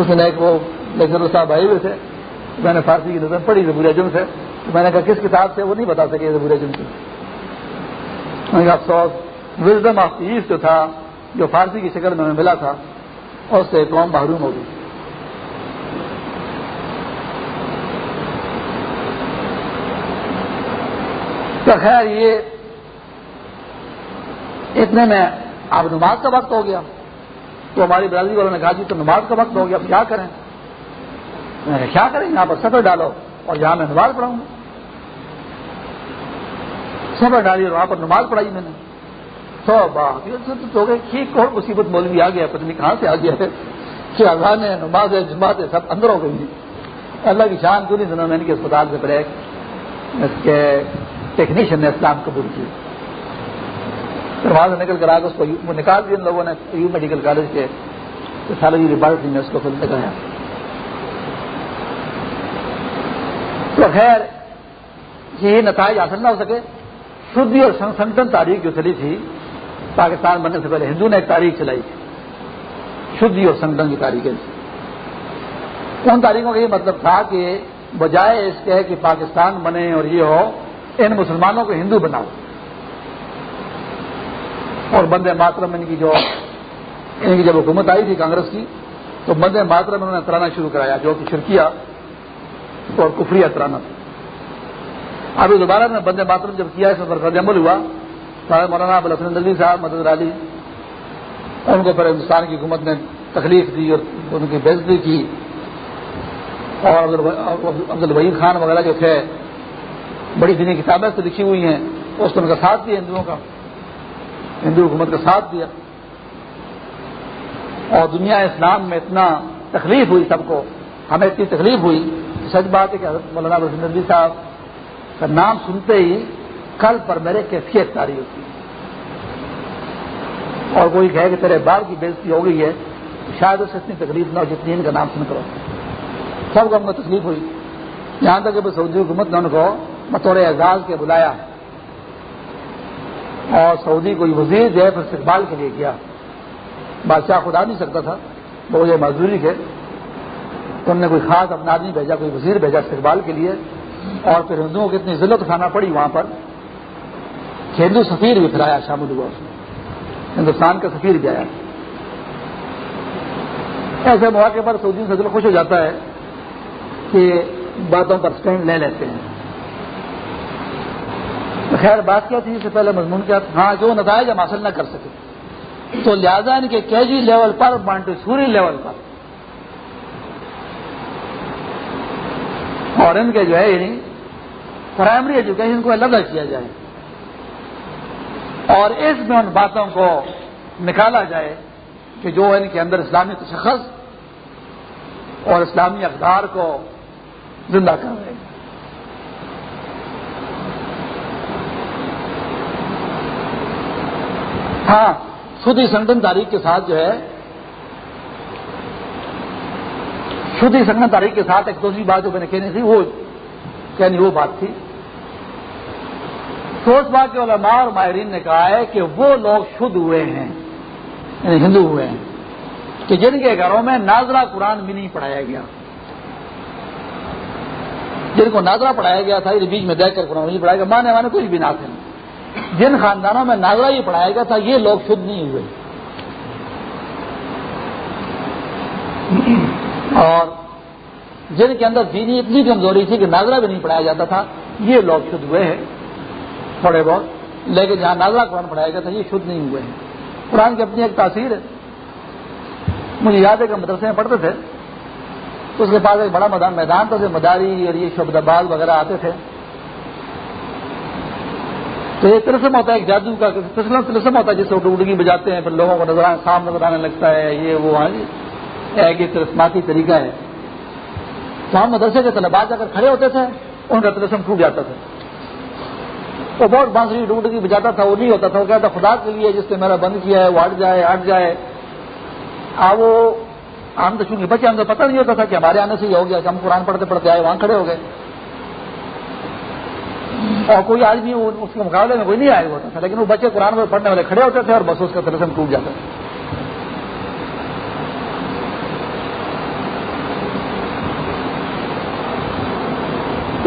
A: اس نے ایک وہ لیکچرر صاحب آئے ہوئے تھے، میں نے فارسی کی نظر پڑھی زبور اجم سے میں نے کہا، کس کتاب سے؟ وہ نہیں بتا سکے زبور اجم کی. میں نے کہا، افسوس وزڈم آف ایسٹ جو تھا، جو فارسی کی شکل میں ہمیں ملا تھا، اس سے قوم محروم ہو گئی۔ تو خیر، یہ اتنے میں اب نماز کا وقت ہو گیا۔ تو ہماری برادری والوں نے کہا جی تو نماز کا وقت ہو گیا، اب کیا کریں؟ میں نے کیا کریں؟ یہاں پر سفر ڈالو اور یہاں میں نماز پڑھاؤں گا۔ سفر ڈالی اور وہاں پر نماز پڑھائی میں نے۔ تو بات ٹھیک، اور مصیبت مولوی آ گیا پتنی کہاں سے آ گیا۔ ہے کہ اذان ہے نماز ہے جماعت ہے سب اندر ہو گئی اللہ کی شان کیوں نہیں دنوں میں ان کے اسپتال سے پڑے اس کے ٹیکنیشین نے اسلام قبول کی۔ وہاں سے نکل کر آگے اس کو نکال دیا ان لوگوں نے، یو میڈیکل کالج کے۔ سالہ لیبارٹری میں اس کو پھر لگایا۔ تو خیر یہ نتائج حاصل نہ ہو سکے۔ شدھی اور سنگٹن تاریخ جو چلی تھی، پاکستان بننے سے پہلے ہندو نے ایک تاریخ چلائی تھی۔ شدھی اور سنگٹن کی تاریخیں ان تاریخوں کا یہ مطلب تھا کہ بجائے اس کے کہ پاکستان بنے اور یہ ہو، ان مسلمانوں کو ہندو بناؤ۔ اور بندے ماترم ان کی جو ان کی جب حکومت آئی تھی کانگریس کی، تو بندے ماترم انہوں نے ترانا شروع کرایا، جو کہ شرکیہ اور کفری ترانا تھا ابھی دوبارہ نے بندے ماترم جب کیا اس میں رد عمل ہوا تو مولانا ابوالحسن ندوی صاحب، مدد علی ان کو پھر ہندوستان کی حکومت نے تکلیف دی اور ان کی بےزتی کی۔ اور عبد الوحید خان وغیرہ جو تھے، بڑی دینی کتابیں سے لکھی ہوئی ہیں، اس نے ان کا ساتھ دیا ہندوؤں کا۔ ہندو حکومت کا ساتھ دیا۔ اور دنیا اسلام میں اتنا تکلیف ہوئی سب کو، ہمیں اتنی تکلیف ہوئی۔ سچ بات ہے کہ حضرت مولانا رسم ندی صاحب کا نام سنتے ہی کل پر میرے کیفیت تاری ہوتی ہے۔ اور کوئی کہے کہ تیرے بال کی بےزتی ہو گئی ہے، شاید اسے اتنی تکلیف نہ ہو جتنی ان کا نام سن کرو سب کو ہم کو تکلیف ہوئی۔ یہاں تک کہ سعودی حکومت نے ان کو بطور اعزاز کے بلایا۔ اور سعودی کوئی وزیر جو ہے استقبال کے لیے کیا۔ بادشاہ خدا نہیں سکتا تھا، وہ یہ معذوری کے تو نے کوئی خاص اپنا آدمی بھیجا، کوئی وزیر بھیجا استقبال کے لیے۔ اور پھر ہندوؤں کو اتنی ضلعت اٹھانا پڑی وہاں پر۔ کہ ہندو سفیر بھی پھرایا شامل ہوا اس میں ہندوستان کا سفیر بھی آیا۔ ایسے مواقع پر سعودی سے دل خوش ہو جاتا ہے کہ باتوں پر اسٹینڈ لے لیتے ہیں۔ خیر، بات کیا تھی اس سے پہلے مضمون کیا ہاں جو نتائج ہم حاصل نہ کر سکے۔ تو لہذا ان کے کے جی لیول پر مانٹیسوری لیول پر اور ان کے جو ہے یعنی پرائمری ایجوکیشن کو الگ کیا جائے۔ اور اس میں ان باتوں کو نکالا جائے کہ جو ان کے اندر اسلامی تشخص اور اسلامی اقدار کو زندہ کر رہے ہیں۔ ہاں سودی سنگھن تاریخ کے ساتھ جو ہے سودی سنگھن تاریخ کے ساتھ ایک دوسری بات جو میں نے کہنی تھی، وہ کہنی وہ بات تھی۔ تو اس بات کے علماء اور ماہرین نے کہا ہے کہ وہ لوگ شدھ ہوئے ہیں یعنی ہندو ہوئے ہیں، کہ جن کے گھروں میں ناظرہ قرآن بھی نہیں پڑھایا گیا۔ جن کو ناظرہ پڑھایا گیا تھا، یہ بیچ میں دیکھ کر قرآن نہیں پڑھایا گیا، مانے مانے کچھ بھی نہ تھے۔ جن خاندانوں میں ناظرہ یہ پڑھایا گیا تھا، یہ لوگ شدھ نہیں ہوئے۔ اور جن کے اندر دینی اتنی کمزوری تھی کہ ناظرہ بھی نہیں پڑھایا جاتا تھا، یہ لوگ شدھ ہوئے ہیں، تھوڑے بہت، لیکن جہاں ناظرہ قرآن پڑھایا گیا تھا، یہ شدھ نہیں ہوئے ہیں۔ قرآن کی اپنی ایک تاثیر ہے۔ مجھے یاد ہے کہ مدرسے میں پڑھتے تھے، اس کے پاس ایک بڑا میدان میدان تھا مداری اور یہ شبد آباد وغیرہ آتے تھے۔ تو یہ تلسم ہوتا ہے، ایک جادو کا تلسم ہوتا ہے، جس سے بجاتے ہیں، پھر لوگوں کو نظر سام نظر آنے لگتا ہے، یہ وہ ہاں جی۔ ایک یہ تلسماتی طریقہ ہے۔ تو ہم مدرسے کے طلبات اگر کھڑے ہوتے تھے، ان کا تلسم ٹوٹ جاتا تھا۔ وہ بہت بانسری ڈوڈگی بجاتا تھا، وہ نہیں ہوتا تھا۔ وہ کہتا خدا کے لیے جس نے میرا بند کیا ہے، وہ ہٹ جائے ہٹ جائے۔ اب وہ ہم تو چونکہ بچے ہم تو پتہ نہیں ہوتا تھا کہ ہمارے آنے سے یہ ہو گیا کہ ہم قرآن پڑھتے پڑھتے آئے، وہاں کھڑے ہو گئے۔ اور کوئی آدمی اس کے مقابلے میں کوئی نہیں آئے ہوتا تھا، لیکن وہ بچے قرآن میں پڑھنے والے کھڑے ہوتے تھے اور بس اس کا تلسم ٹوٹ جاتا تھا۔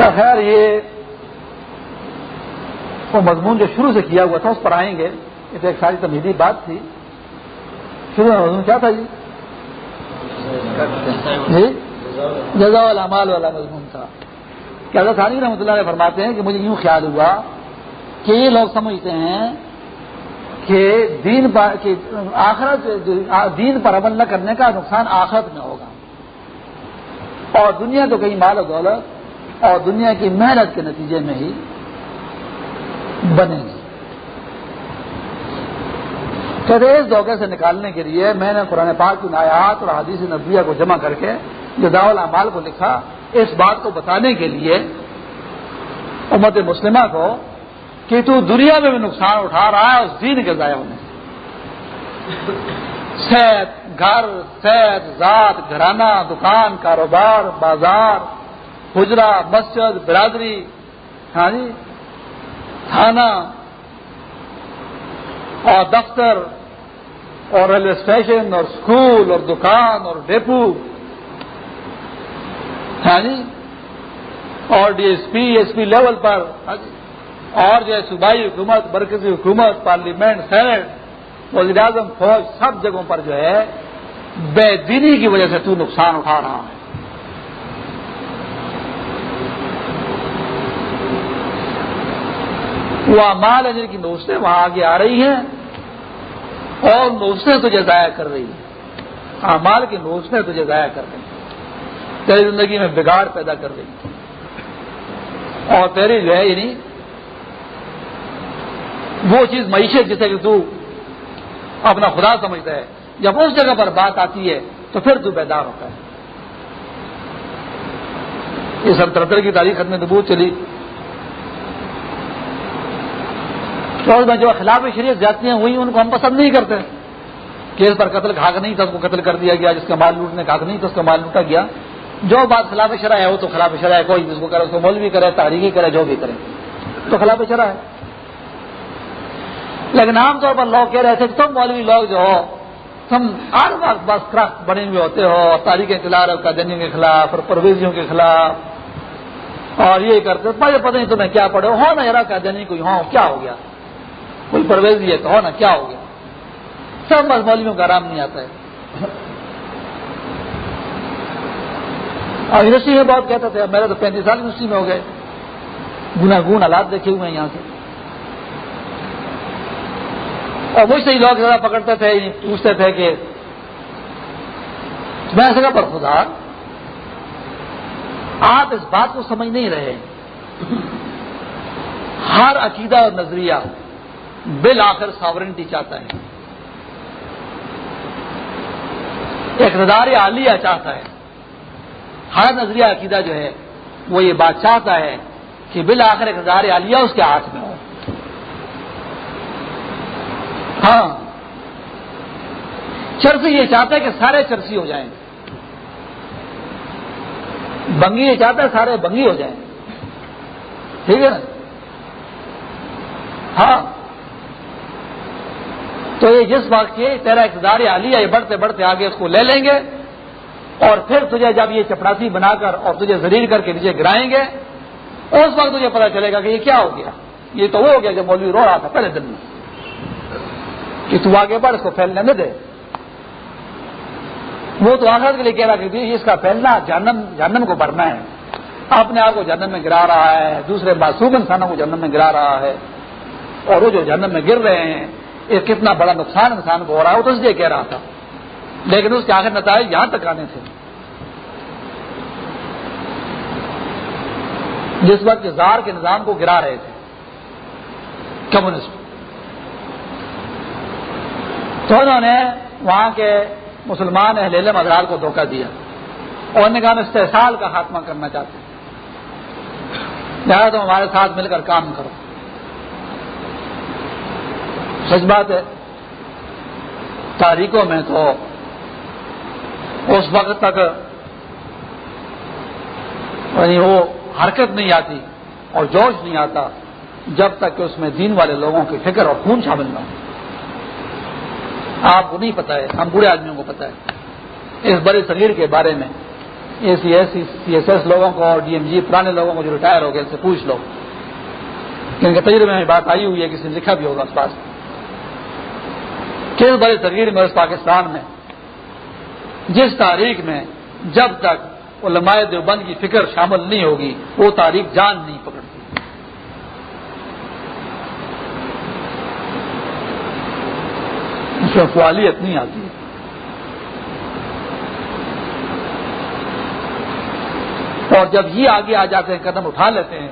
A: کیا خیر، یہ وہ مضمون جو شروع سے کیا ہوا تھا، اس پر آئیں گے۔ یہ تو ایک ساری تمہیدی بات تھی۔ شروع میں مضمون کیا تھا جی؟ جی؟ جزا والا مال والا مضمون تھا۔ کہ حضرت ثانی رحمۃ اللہ علیہ فرماتے ہیں کہ مجھے یوں خیال ہوا کہ یہ لوگ سمجھتے ہیں کہ دین پر کہ آخرت دین پر عمل نہ کرنے کا نقصان آخرت میں ہوگا۔ اور دنیا تو کہیں مال و دولت اور دنیا کی محنت کے نتیجے میں ہی بنے گی کہتے اس دھوکے سے نکالنے کے لیے میں نے قرآن پاک کی نایات اور حدیث نبیہ کو جمع کر کے جو داول اعمال کو لکھا، اس بات کو بتانے کے لیے امت مسلمہ کو کہ تو دنیا میں بھی نقصان اٹھا رہا ہے، اس دین کے ضائع ہونے صحت گھر صحت ذات، گھرانہ، دکان، کاروبار، بازار حجرا مسجد، برادری ہاں جی تھانہ اور دفتر اور ریلوے اسٹیشن اور اسکول اور دکان اور ڈیپو ہاں جی اور D S P S P level پر ہاں جی اور جو ہے صوبائی حکومت، مرکزی حکومت، پارلیمنٹ، سینٹ، وزیر اعظم، فوج، سب جگہوں پر جو ہے بے دینی کی وجہ سے تو نقصان اٹھا رہا ہے۔ وہ مال جن کی نوسیں وہاں آگے آ رہی ہیں اور نوسیں تجھے ضائع کر رہی ہیں۔ ہاں، اعمال کی نوچ نے تجھے ضائع کر دیں تیری زندگی میں بگاڑ پیدا کر دیں اور تیری جو ہے یعنی وہ چیز معیشت جسے کہ تو اپنا خدا سمجھتا ہے۔ جب اس جگہ پر بات آتی ہے، تو پھر تو بیدار ہوتا ہے۔ یہ سب ترتر کی تاریخ ختم نبوت چلی۔ تو میں جو خلاف شریعت جاتی ہیں وہی ان کو ہم پسند نہیں کرتے۔ کیس پر قتل کھاک نہیں تھا، اس کو قتل کر دیا گیا، جس کا مال لوٹنے کا نہیں تھا، اس کا مال لوٹا گیا۔ جو بات خلاف شرح ہے، وہ تو خلاف شرح ہے، کوئی جس کو کرے، اس کو مولوی کرے تاریخی کرے، جو بھی کرے۔ تو خلاف شرح ہے۔ لیکن عام طور پر لوگ کہہ رہے تھے کہ تم مولوی لوگ جو ہو، تم ہر وقت بس کرافٹ بنے ہوئے ہوتے ہو تاریخ خلاف قدنی کے خلاف اور پرویزیوں کے خلاف۔ اور یہ کرتے پتہ نہیں تمہیں کیا پڑھے ہو؟ نا یار قدنی کوئی ہو، کیا ہو گیا؟ کوئی پرویزی ہے تو نا، کیا ہو گیا؟ سب بس مولویوں کا آرام نہیں آتا ہے۔ اور یونیورسٹی میں بہت کہتا تھا میرے تو پینتیس سال یونیورسٹی میں ہو گئے گنا گن حالات دیکھے ہوئے ہیں یہاں سے۔ اور مجھ سے ہی لوگ زیادہ پکڑتے تھے یعنی پوچھتے تھے کہ میں سکا پر خدا؟ آپ اس بات کو سمجھ نہیں رہے۔ ہر عقیدہ اور نظریہ بل آخر ساورنٹی چاہتا ہے۔ اقتدار عالیہ چاہتا ہے۔ ہر نظریہ عقیدہ جو ہے، وہ یہ بات چاہتا ہے کہ بل آخر اقتدار عالیہ اس کے ہاتھ میں ہو۔ ہاں۔ چرسی یہ چاہتا ہے کہ سارے چرسی ہو جائیں۔ بنگی یہ چاہتا ہے سارے بنگی ہو جائیں۔ ٹھیک ہے نا؟ ہاں۔ تو یہ جس وقت یہ تیرا اقتدار عالیہ یہ بڑھتے بڑھتے آگے اس کو لے لیں گے اور پھر تجھے جب یہ چپڑاسی بنا کر اور تجھے زریر کر کے نیچے گرائیں گے، اس وقت تجھے پتا چلے گا کہ یہ کیا ہو گیا۔ یہ تو وہ ہو گیا جب مولوی رو رہا تھا پہلے دن میں۔ کہ تو آگے بڑھ، اس کو پھیلنے میں دے۔ وہ تو آخر کے لیے کہہ رہا کہ اس کا پھیلنا جنم جنم کو بڑھنا ہے۔ اپنے آپ کو جنم میں گرا رہا ہے، دوسرے معصوم انسانوں کو جنم میں گرا رہا ہے۔ اور وہ جو جنم میں گر رہے ہیں یہ کتنا بڑا نقصان انسان کو ہو رہا ہے، وہ تو اس لیے کہہ رہا تھا۔ لیکن اس کے آخر نتائج یہاں تک آنے تھے۔ جس وقت زار کے نظام کو گرا رہے تھے کمیونسٹ تو انہوں نے وہاں کے مسلمان اہل علم حضرات کو دھوکہ دیا اور نے کہا ہم استحصال کا خاتمہ کرنا چاہتے ہیں۔ لہٰذا تم ہمارے ساتھ مل کر کام کرو۔ سچ بات ہے۔ تاریخوں میں تو اس وقت تک یعنی وہ حرکت نہیں آتی اور جوش نہیں آتا جب تک کہ اس میں دین والے لوگوں کی فکر اور خون شامل نہ ہو۔ آپ کو نہیں پتا ہے، ہم بوڑھے آدمیوں کو پتا ہے۔ اس بڑے صغیر کے بارے میں A C S C S S لوگوں کو اور ڈی ایم جی پرانے لوگوں کو جو ریٹائر ہو گئے ان سے پوچھ لو۔ کہ ان کے تجربے میں بات آئی ہوئی ہے، کسی نے لکھا بھی ہوگا اس پاس کس بڑے صغیر میں اس پاکستان میں۔ جس تاریخ میں جب تک علماء دیوبند کی فکر شامل نہیں ہوگی، وہ تاریخ جان نہیں پکڑتی۔ اس میں فوالیت نہیں آتی۔ اور جب یہ آگے آ جاتے ہیں، قدم اٹھا لیتے ہیں،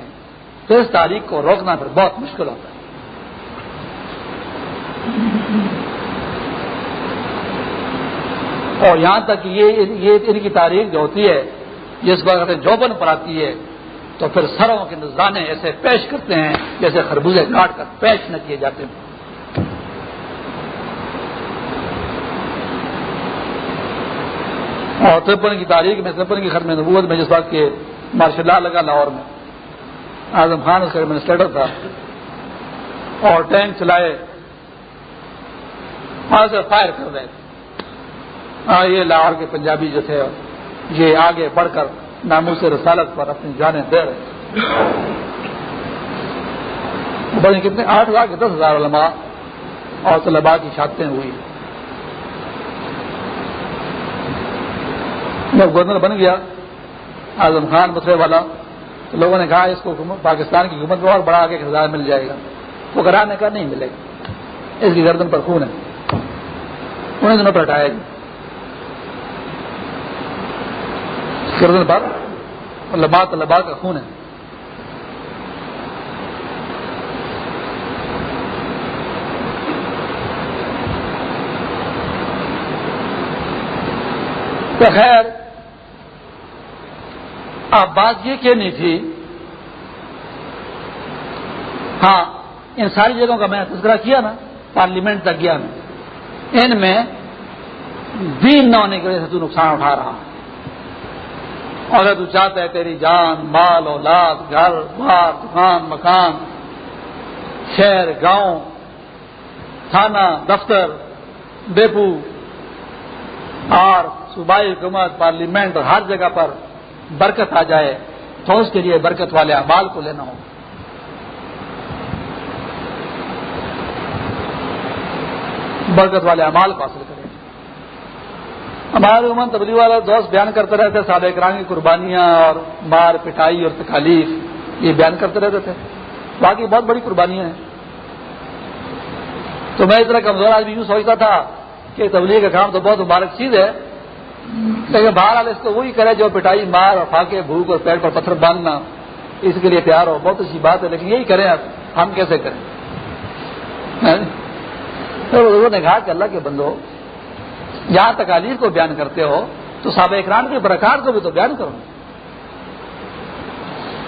A: تو اس تاریخ کو روکنا پھر بہت مشکل ہوتا ہے۔ اور یہاں تک یہ ان کی تاریخ جو ہوتی ہے جس وقت جوبن پر آتی ہے، تو پھر سروں کے نظرانے ایسے پیش کرتے ہیں جیسے خربوزے کاٹ کر پیش نہ کیے جاتے ہیں۔ اور ترپن کی تاریخ میں، ترپن کی ختم نبوت میں جس وقت کے مارشل لا لگا لاہور میں، اعظم خان اس کا ایڈمنسٹریٹر تھا۔ اور ٹینک چلائے، وہاں سے فائر کر رہے تھے۔ ہاں، یہ لاہور کے پنجابی جو تھے، یہ آگے بڑھ کر ناموس رسالت پر اپنی جانیں دے رہے بڑے کتنے؟ آٹھ لاکھ دس ہزار علماء اور طلباء کی شادتیں ہوئی۔ جب گورنر بن گیا، اعظم خان مسئلے والا، تو لوگوں نے کہا، اس کو پاکستان کی حکومت کو اور بڑا آگے خزار مل جائے گا۔ وہ کرانے کا نہیں ملے گا۔ اس کی گردن پر خون ہے۔ انہیں دنوں پر ہٹایا گیا گردن پر لبا طلبا کا خون ہے۔ تو خیر، اب بات یہ کہنی تھی ہاں ان ساری جگہوں کا میں نے تذکرہ کیا نا، پارلیمنٹ تک گیا میں۔ ان میں دین نہ ہونے کی وجہ سے تو نقصان اٹھا رہا اور اگر تو چاہتا ہے تیری جان، مال، اولاد، گھر، بار، دکان، مکان، شہر، گاؤں، تھانہ، دفتر، ڈیپو اور صوبائی حکومت، پارلیمنٹ اور ہر جگہ پر برکت آ جائے تو اس کے لیے برکت والے اعمال کو لینا ہوگا۔ برکت والے امال کو حاصل ہمارے عموماً تبلیغ والا دوست بیان کرتے رہتے سادہ اکرام کی قربانیاں اور مار، پٹائی اور تکالیف، یہ بیان کرتے رہتے تھے۔ باقی بہت بڑی قربانیاں ہیں۔ تو میں اس طرح کمزور آدمی یوں سوچتا تھا کہ تبلیغ کا کام تو بہت مبارک چیز ہے، لیکن باہر اس کو وہی کرے جو پٹائی، مار اور پھاکے، بھوک اور پیٹ پر پتھر باندھنا اس کے لیے تیار ہو۔ بہت اچھی بات ہے، لیکن یہی کریں آپ۔ ہم کیسے کریں؟ ہاں جی؟ تو نے کہا کہ اللہ کے بندو یہاں تکالیف کو بیان کرتے ہو تو صحابہ اکرام کے برکات کو بھی تو بیان کرو۔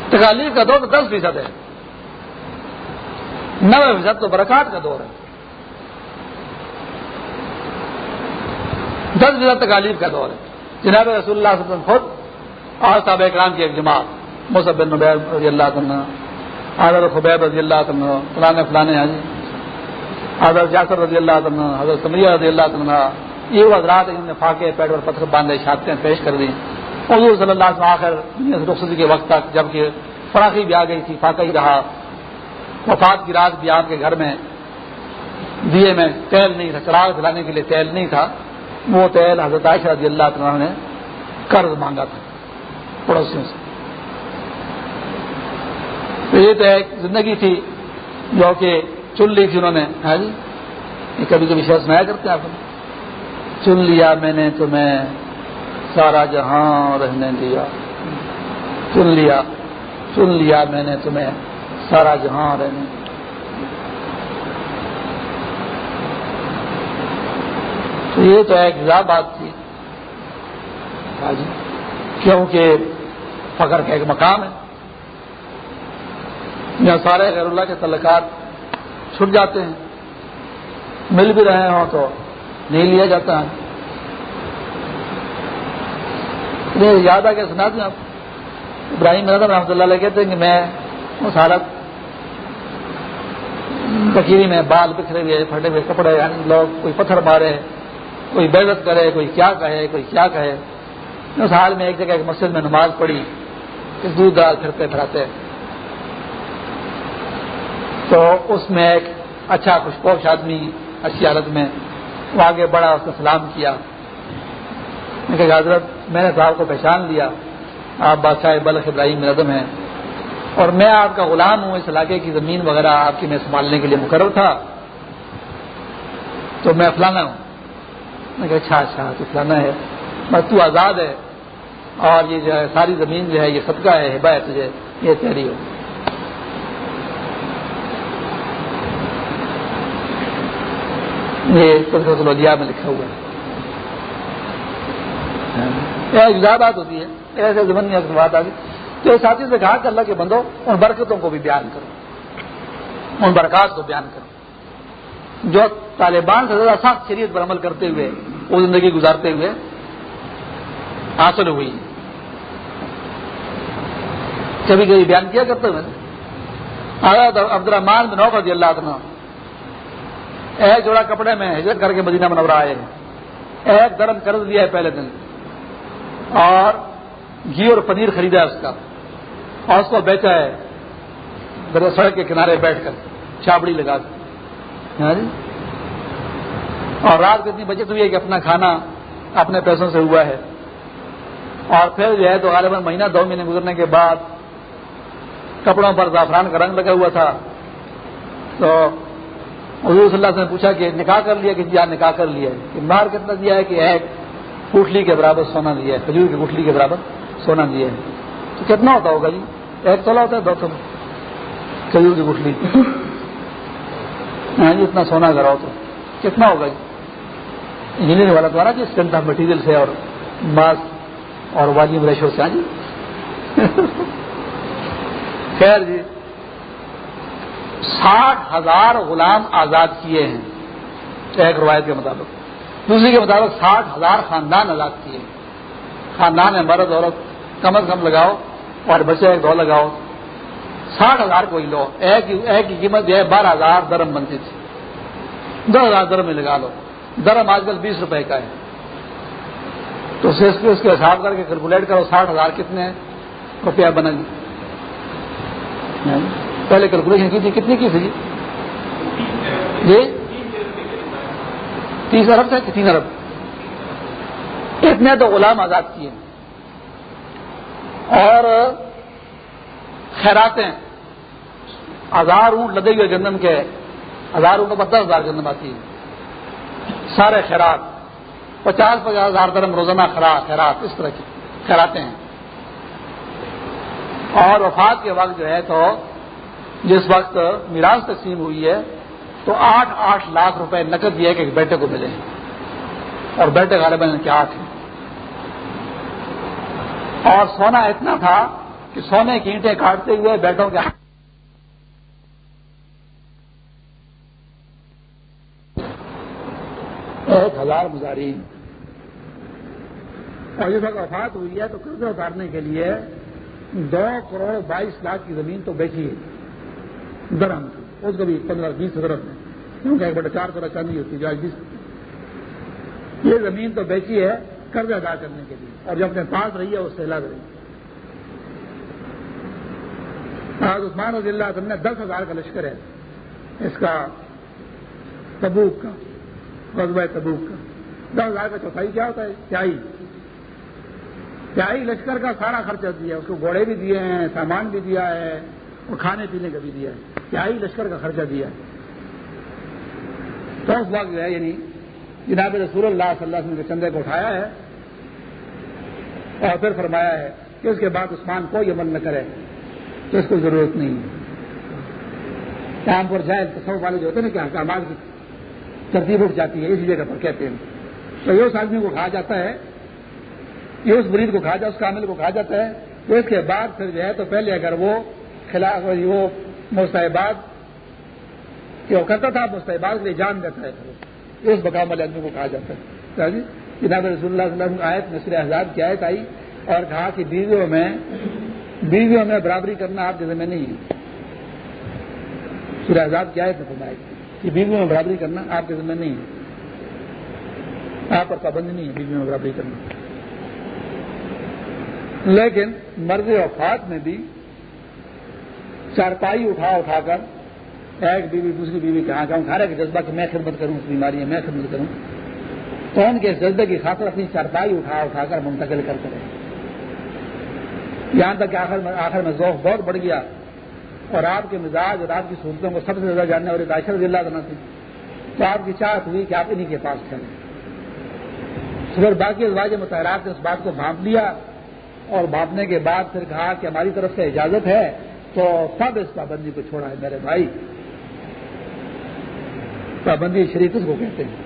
A: تکالیف کا دور تو دس فیصد ہے۔ نوے فیصد تو برکات کا دور ہے۔ دس فیصد تکالیف کا دور ہے۔ جناب رسول اللہ صلی اللہ علیہ وسلم خود اور صحابہ اکرام کی ایک جماعت مصب بن نبیب رضی اللہ عنہ، حضرت خبیب رضی اللہ عنہ فلانے فلانے حاجی حضرت جاسر رضی اللہ عنہ، حضرت سمریہ رضی اللہ عنہ یہ حضرات انہوں نے فاقے پیٹ پر پتھر باندھے شادتیں پیش کر دی حضور صلی اللہ علیہ وسلم آخر رخصتی کے وقت تک جبکہ فراخی بھی آ گئی تھی، فاقہ ہی رہا۔ وفات کی رات بھی آپ کے گھر میں دیے میں تیل نہیں تھا، چراغ دلانے کے لیے تیل نہیں تھا۔ وہ تیل حضرت عائشہ رضی اللہ عنہ نے قرض مانگا تھا، پڑوسیوں سے۔ تو یہ تو ایک زندگی تھی جو کہ چن لی تھی انہوں نے۔ ہاں جی؟ یہ کبھی کبھی شخص میں کرتے آپ چن لیا میں نے تمہیں سارا جہاں رہنے دیا۔ چن لیا چن لیا میں نے تمہیں سارا جہاں رہنے تو یہ تو ایک زیادہ بات تھی۔ جی کیونکہ فخر کا ایک مقام ہے۔ یہاں سارے غیر اللہ کے تعلقات چھٹ جاتے ہیں۔ مل بھی رہے ہوں تو نہیں لیا جاتا ہے۔ یاد آ کے سنا دیں آپ۔ ابراہیم رحمۃ اللہ علیہ کہتے ہیں کہ میں اس حالت کچیری میں بال بکھرے ہوئے، پھٹے ہوئے کپڑے یعنی لوگ کوئی پتھر مارے، کوئی بےزت کرے، کوئی کیا کہے، کوئی کیا کہے۔ اس حال میں ایک جگہ ایک مسجد میں نماز پڑھی دودھ دال پھرتے پھراتے۔ تو اس میں ایک اچھا خوشپوش آدمی، اچھی حالت میں وہ آگے بڑا اس نے سلام کیا۔ میں کہ حضرت، میں نے صاحب کو پہچان لیا۔ آپ بادشاہ بلخ ابراہیم ردم ہیں۔ اور میں آپ کا غلام ہوں، اس علاقے کی زمین وغیرہ آپ کی میں سنبھالنے کے لیے مقرر تھا۔ تو میں فلانا ہوں۔ میں کہ اچھا اچھا تو فلانا ہے۔ بس تو آزاد ہے۔ اور یہ جو ہے، ساری زمین جو ہے، یہ صدقہ ہے ہبا ہے تجھے یہ تیاری ہو یہ میں لکھا ہوا ہے۔ بات ہوتی ہے، ایسے زمین بات آ گئی۔ تو ساتھی سے کہا کہ اللہ کے بندو ان برکتوں کو بھی بیان کرو۔ ان برکات کو بیان کرو۔ جو طالبان سے زیادہ سخت شریعت پر عمل کرتے ہوئے، وہ زندگی گزارتے ہوئے حاصل ہوئی۔ کبھی کبھی بیان کیا کرتے ہوئے۔ عبد الرحمان بن رضی اللہ عنہ ایک جوڑا کپڑے میں ہجرت کر کے مدینہ منورہ آئے۔ ایک درم قرض لیا ہے پہلے دن۔ اور گھی اور پنیر خریدا ہے اس کا۔ اور اس کو بیچا ہے۔ سڑک کے کنارے بیٹھ کر چابڑی لگا کر ہاں جی۔ اور رات کو اتنی بچت ہوئی ہے کہ اپنا کھانا اپنے پیسوں سے ہوا ہے۔ اور پھر جو ہے تو غالباً مہینہ دو مہینے گزرنے کے بعد کپڑوں پر زعفران کا رنگ لگا ہوا تھا۔ تو حضور صلی اللہ سے پوچھا کہ نکاح کر لیا کہ جی نکاح کر لیا ہے۔ کہ مار کتنا دیا ہے کہ ایک گٹھلی کے برابر سونا دیا ہے۔ کھجور کی گٹھلی کے برابر سونا دیا ہے۔ تو کتنا ہوتا ہوگا جی؟ ایک تولا ہوتا ہے، دو تولا کھجور کی گٹلی ہاں جی اتنا سونا اگر ہو تو۔ کتنا ہوگا جی؟ انجینئر والا دوارا جی اسٹرینتھ آف مٹیریل سے اور ماس اور والی ریشو سے۔ ہاں جی۔ (laughs) خیر جی۔ ساٹھ ہزار غلام آزاد کیے ہیں۔ ایک روایت کے مطابق۔ دوسری کے مطابق ساٹھ ہزار خاندان آزاد کیے ہیں۔ خاندان ہے مرد، عورت کم از کم لگاؤ اور بچے ایک دو لگاؤ۔ ساٹھ ہزار کو ہی لو، ایک ایک کی قیمت جو ہے بارہ ہزار درم بنتی تھی۔ دو ہزار درم میں لگا لو۔ درم آج کل بیس روپے کا ہے۔ تو اس کے حساب کر کے کیلکولیٹ کرو ساٹھ ہزار کتنے روپیہ بنے گی۔ پہلے کیلکولیشن کی تھی، کتنی کی تھی جی؟ جی؟ تیس ارب تھا کہ تین ارب اتنے تو غلام آزاد کیے۔ اور خیراتیں۔ ہزار اونٹ لدے ہوئے گندم کے۔ ہزار اونٹ پر دس ہزار گندم آتی ہے سارے خیرات۔ پچاس پچاس ہزار درم روزانہ خیرات اس طرح کی خیراتے ہیں۔ اور وفات کے وقت جو ہے تو جس وقت میراث تقسیم ہوئی ہے، تو آٹھ آٹھ لاکھ روپے نقد دیا کہ ایک بیٹے کو ملے۔ اور بیٹے غالباً کے آٹھ ہیں اور سونا اتنا تھا کہ سونے کی اینٹیں کاٹتے ہوئے بیٹوں کے ایک ہزار مزارین۔ اور جس وقت وفات ہوئی ہے تو قرضے اتارنے کے لیے دو کروڑ بائیس لاکھ کی زمین تو بیچی ہے۔ درم اس کو بھی پندرہ بیس ہزار میں کیونکہ ایک بڑا چار کروڑ چاندی ہوتی ہے، جو بیس۔ یہ زمین تو بیچی ہے قرض ادا کرنے کے لیے۔ اور جو اپنے پاس رہی ہے، اس سے الگ رہی آج عثمان رضی اللہ عنہ نے دس ہزار کا لشکر ہے۔ اس کا تبوک کا قصبہ تبوک کا۔ دس ہزار کا چوتھائی کیا ہوتا ہے؟ چائی چائی لشکر کا سارا خرچہ دیا اس کو گھوڑے بھی دیے ہیں، سامان بھی دیا ہے، اور کھانے پینے کا بھی دیا ہے۔ چائی لشکر کا خرچہ دیا تو اس وقت جو ہے یعنی جناب رسول اللہ صلی اللہ علیہ وسلم کے چندے کو اٹھایا ہے اور پھر فرمایا ہے کہ اس کے بعد عثمان کوئی عمل نہ کرے، تو اس کو ضرورت نہیں ہے۔ کام پر جائے تصور والے جو ہوتے ہیں نا کہ احکامات کی ترتیب اٹھ جاتی ہے، اسی جگہ پر کہتے ہیں۔ تو یہ اس آدمی کو کہا جاتا ہے، یہ اس مریض کو کہا جاتا ہے اس کامل کو کہا جاتا ہے۔ تو اس کے بعد پھر جو ہے، تو پہلے اگر وہ خلاف، وہ مستحبات کہ وہ کرتا تھا؟ مستحبات کے لیے جان دیتا ہے۔ اس بقام والے آدمی کو کہا جاتا ہے۔ جی جناب رسول اللہ صلی اللہ علیہ وسلم آیت نصر احزاب کی آیت آئی اور کہا کہ بیویوں میں بیویوں میں برابری کرنا آپ کے ذمہ نہیں ہے۔ سورہ احزاب کی آیت نے فرمائی کہ بیویوں میں برابری کرنا آپ کے ذمہ نہیں ہے۔ آپ پر پابندی نہیں ہے بیویوں میں برابری کرنا۔ لیکن مرض وفات میں بھی چارپائی اٹھا اٹھا کر، ایک بیوی دوسری بیوی کہاں جاؤں کھانے کے جذبہ کہ میں خدمت کروں، اس بیماری میں خدمت کروں۔ تو ان کے جذبے کی خاطر اپنی چارپائی اٹھا اٹھا کر منتقل کرتے رہے۔ یہاں تک کہ آخر میں آخر میں ذوق بہت بڑھ گیا۔ اور آپ کے مزاج اور آپ کی صورتوں کو سب سے زیادہ جاننے والی عائشہ رضی اللہ کرنا تھی تو آپ کی چاہت ہوئی کہ آپ انہیں کے پاس ٹھہریں پھر باقی ازواج متحرات نے اس بات کو بھانپ لیا اور بھانپنے کے بعد پھر کہا کہ ہماری طرف سے اجازت ہے تو سب اس پابندی کو چھوڑا ہے میرے بھائی۔ پابندی شریف اس کو کہتے ہیں؟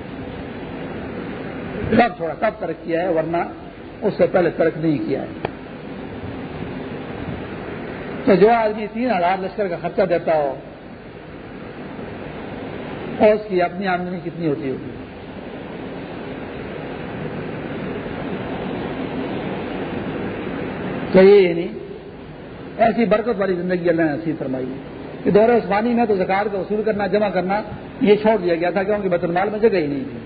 A: کب چھوڑا کب ترک کیا ہے، ورنہ اس سے پہلے ترک نہیں کیا ہے۔ تو جو آدمی تین ہزار لشکر کا خرچہ دیتا ہو اور اس کی اپنی آمدنی کتنی ہوتی ہوگی؟ تو یہ یعنی ایسی برکت والی زندگی اللہ نے نصیب فرمائی ہے۔ کہ دور عثمانی میں تو زکار کا وصول کرنا، جمع کرنا، یہ چھوڑ دیا گیا تھا کیونکہ بیت المال میں جگہ ہی نہیں تھی۔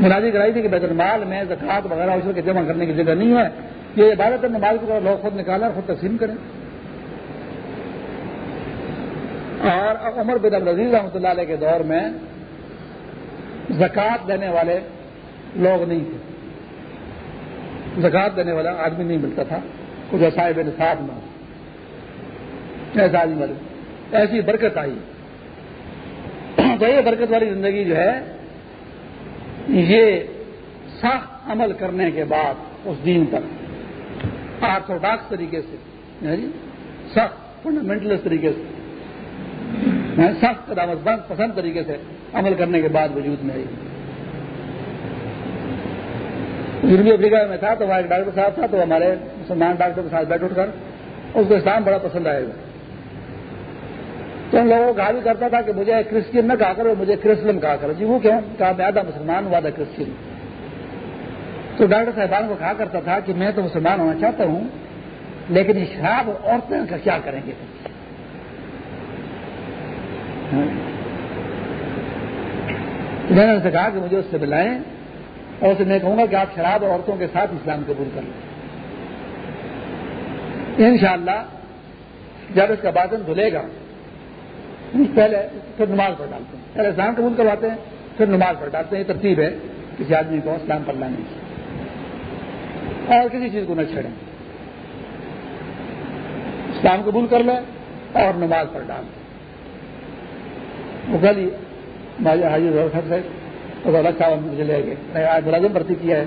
A: مناظر کرائی تھی کہ بیت المال میں زکات وغیرہ اس کے جمع کرنے کی جگہ نہیں ہے۔ یہ عبادت نماز کی لوگ خود نکالا خود تقسیم کریں۔ اور عمر بن عبدالعزیز رحمۃ اللہ علیہ کے دور میں زکوٰۃ دینے والے لوگ نہیں تھے۔ زکوٰۃ دینے والا آدمی نہیں ملتا تھا۔ کچھ صاحب نصاب میں ایسا آدمی والے ایسی برکت آئی۔ (clears throat) تو یہ برکت والی زندگی جو ہے، یہ سخت عمل کرنے کے بعد اس دین پر آرتھوڈاکس طریقے سے جی؟ سخت فنڈامنٹل طریقے سے جی؟ سخت قدامت بند پسند طریقے سے عمل کرنے کے بعد وجود میں آئی۔ جنوبی افریقہ میں تھا تو وہاں ایک ڈاکٹر صاحب تھا تو ہمارے مسلمان ڈاکٹر کے ساتھ بیٹھ اٹھ کر اس کو اسلام بڑا پسند آئے گا تو ان لوگوں کو کہا بھی کرتا تھا کہ مجھے کرسچین نہ کہا کرو، مجھے کرسلم کہا کرو۔ جی وہ کیا؟ کہا، میں آدھا مسلمان ہوں، آدھا کرسچین۔ تو ڈاکٹر صاحبان کو کہا کرتا تھا کہ میں تو مسلمان ہونا چاہتا ہوں، لیکن یہ شراب عورتیں کا کیا کریں گے؟ ہاں۔ میں نے ان سے کہا کہ مجھے اس سے ملائیں۔ اور اسے میں کہوں گا کہ آپ شراب اور عورتوں کے ساتھ اسلام قبول کر لیں۔ انشاءاللہ، جب اس کا بادن دھلے گا پہلے پھر نماز پڑھ ڈالتے ہیں۔ پہلے اسلام قبول کرواتے ہیں، پھر نماز پڑھ ڈالتے ہیں۔ یہ ترتیب ہے کسی آدمی کو اسلام پڑھ لانے کی۔ اور کسی چیز کو نہ چھڑیں اسلام قبول کر لیں اور نماز پڑھ ڈال۔ وہ کل حاضر الگ صاحب مجھے لے گئے۔ آج ملازم بھرتی کیا ہے۔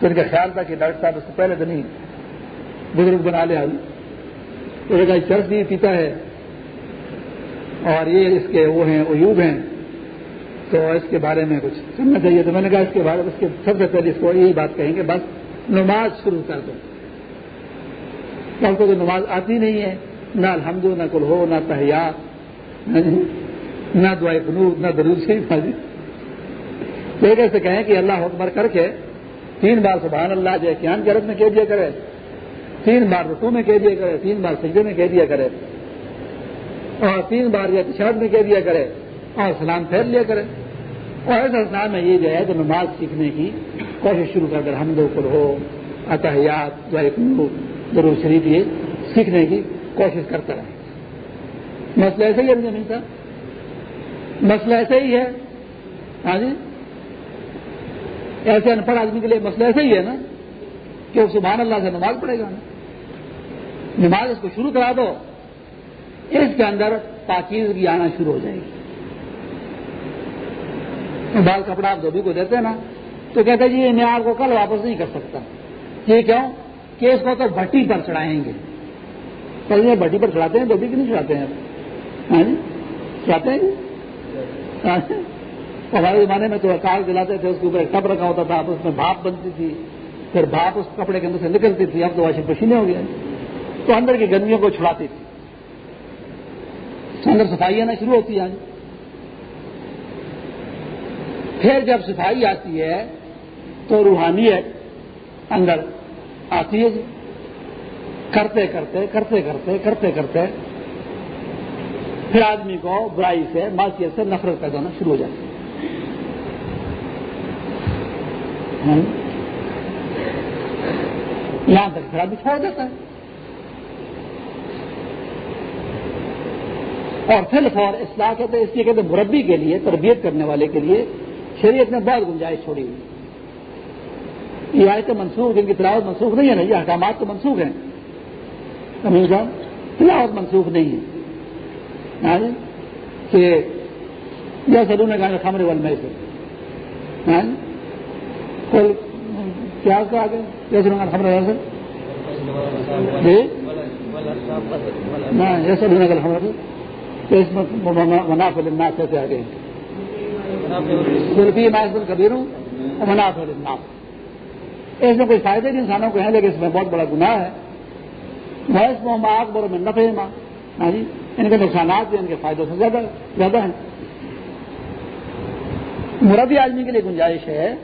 A: تو ان کا خیال تھا کہ ڈاکٹر صاحب اس سے پہلے دن ہی بزرگ بنا لے آئی کا چرچ بھی پیتا ہے۔ اور یہ اس کے وہ ہیں، عیوب ہیں۔ تو اس کے بارے میں کچھ سننا چاہیے۔ تو میں نے کہا، اس کے بارے میں اس کے سب سے پہلے اس کو یہی بات کہیں گے بس نماز شروع کر دو۔ کل کو تو نماز آتی نہیں ہے۔ نہ الحمد، نہ کل ہو، نہ تحیات نہ دعائیں فنور نہ درود سے سے کہیں کہ اللہ اکبر کر کے تین بار سبحان اللہ جو کیان کے رت میں کہہ دیا کرے، تین بار رسو میں کہہ دیا کرے، تین بار سجدے میں کہہ دیا کرے، اور تین بار یا تشاد میں کہہ دیا کرے اور سلام پھیر لیا کرے۔ اور ایسا اسلام میں یہ جو ہے تو نماز سیکھنے کی کوشش شروع کر کر ہم دو پر ہو، اتحیات درو شریف یہ سیکھنے کی کوشش کرتا رہے۔ مسئلہ ایسا ہی ہے نہیں تھا مسئلہ ایسا ہی ہے۔ ہاں جی؟ ایسے ان پڑھ آدمی کے لیے مسئلہ ایسا ہی ہے نا کہ وہ سبحان اللہ سے نماز پڑھے گا نا۔ نماز اس کو شروع کرا دو، اس کے اندر پاکیزگی آنا شروع ہو جائے گی۔ بال کپڑا آپ دھوبی کو دیتے ہیں نا، تو کہتے جی میں آپ کو کل واپس نہیں کر سکتا۔ یہ کیوں؟ کہ اس کو تو بھٹی پر چڑھائیں گے۔ کل یہ بھٹی پر چڑھاتے ہیں، دھوبی کی نہیں چڑھاتے ہیں؟ ہاں جی، چڑھاتے ہیں۔ ہاں جی؟ ہمارے زمانے میں تو کار دلاتے تھے، اس کے اوپر ایک ٹب رکھا ہوتا تھا اس میں بھاپ بنتی تھی، پھر بھاپ اس کپڑے کے اندر سے نکلتی تھی، اب تو واشنگ مشینیں ہو گیا تو اندر کی گندگیوں کو چھڑاتی تھی۔ اندر صفائی آنا شروع ہوتی ہے پھر جب صفائی آتی ہے، تو روحانیت اندر آتی ہے جی۔ کرتے کرتے کرتے کرتے کرتے کرتے پھر آدمی کو برائی سے معاشیت سے نفرت پیدا ہونا شروع ہو جاتی ہے۔ یہاں تک پھر آدمی چھوڑ دیتا ہے۔ اور پھر فور اصلاح کہتے ہیں، اس لیے کہتے مربی کے لیے، تربیت کرنے والے کے لیے شریعت نے بہت گنجائش چھوڑی ہوئی۔ یہ آئے منسوخ جن کی تلاوت منسوخ نہیں ہے نا؟ یہ احکامات تو منسوخ ہیں۔ صاحب تلاوت منسوخ نہیں ہے۔ ہاں جی؟ کہ یہ سلو نے کہا خمرے وال میں ہاں سے جی؟ ہاں جی؟ کیا آگے؟ یہ سلو خمرے والے جی؟ یہ سب خمرے سے تو میں منافع الناس کیسے آ گئے صرفی میں کبھی ہوں منافع الناس اس میں کوئی فائدے نہیں، انسانوں کو ہیں لیکن اس میں بہت بڑا گناہ ہے۔ میں اس میں اکبر میں نفے ماں۔ ہاں جی؟ ان کے نقصانات بھی، ان کے فائدوں سے زیادہ زیادہ ہیں۔ مربی آدمی کے لیے گنجائش ہے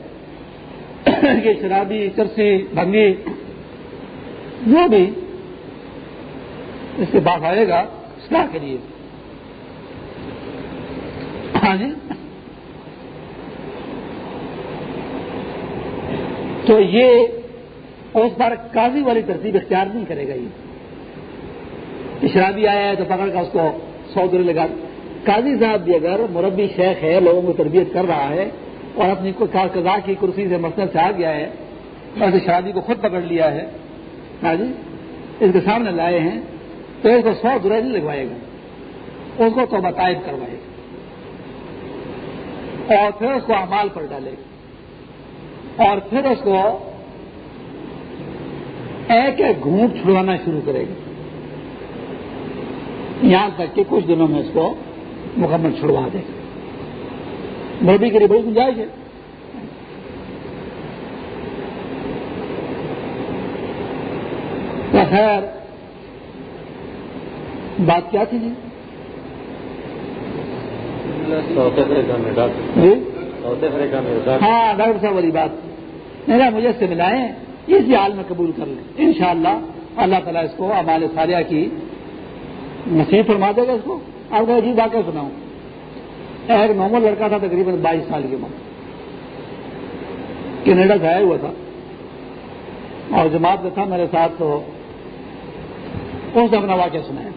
A: (laughs) کہ شرابی چرسی بھنگی جو بھی اس کے بعد آئے گا اصلاح کے لیے۔ ہاں جی۔ تو یہ اس پر قاضی والی ترتیب اختیار نہیں کرے گا یہ۔ شرابی آیا ہے تو پکڑ کر اس کو سو دور لگا۔ قاضی صاحب بھی اگر مربی شیخ ہے، لوگوں کو تربیت کر رہا ہے اور اپنی قضا کی کرسی سے مسئلہ سے آ گیا ہے اور شرابی کو خود پکڑ لیا ہے۔ ہاں جی؟ اس کے سامنے لائے ہیں تو اس کو سو درے نہیں لگوائے گا۔ اس کو تو بتائب کروائے گا۔ اور پھر اس کو امال پر ڈالے گا۔ اور پھر اس کو ایک ایک گھونٹ چھڑوانا شروع کرے گا۔ یہاں تک کہ کچھ دنوں میں اس کو مکمل چھڑوا دے گا۔ موبی کے لیے بڑی گنجائش ہے۔ خیر بات کیا تھی جی؟ ہاں ڈاکٹر صاحب والی بات۔ نا مجھے سے ملائیں اسی حال میں قبول کر لیں۔ انشاءاللہ اللہ تعالیٰ اس کو ہمارے ساریہ کی نصیب فرما دے گا اس کو۔ آپ کو عجیب واقعہ سناؤں۔ ایک نارمل لڑکا تھا تقریباً بائیس سال کی عمر۔ کینیڈا سے آیا ہوا تھا۔ اور جماعت میں تھا میرے ساتھ تو اس نے اپنا واقعہ سنایا۔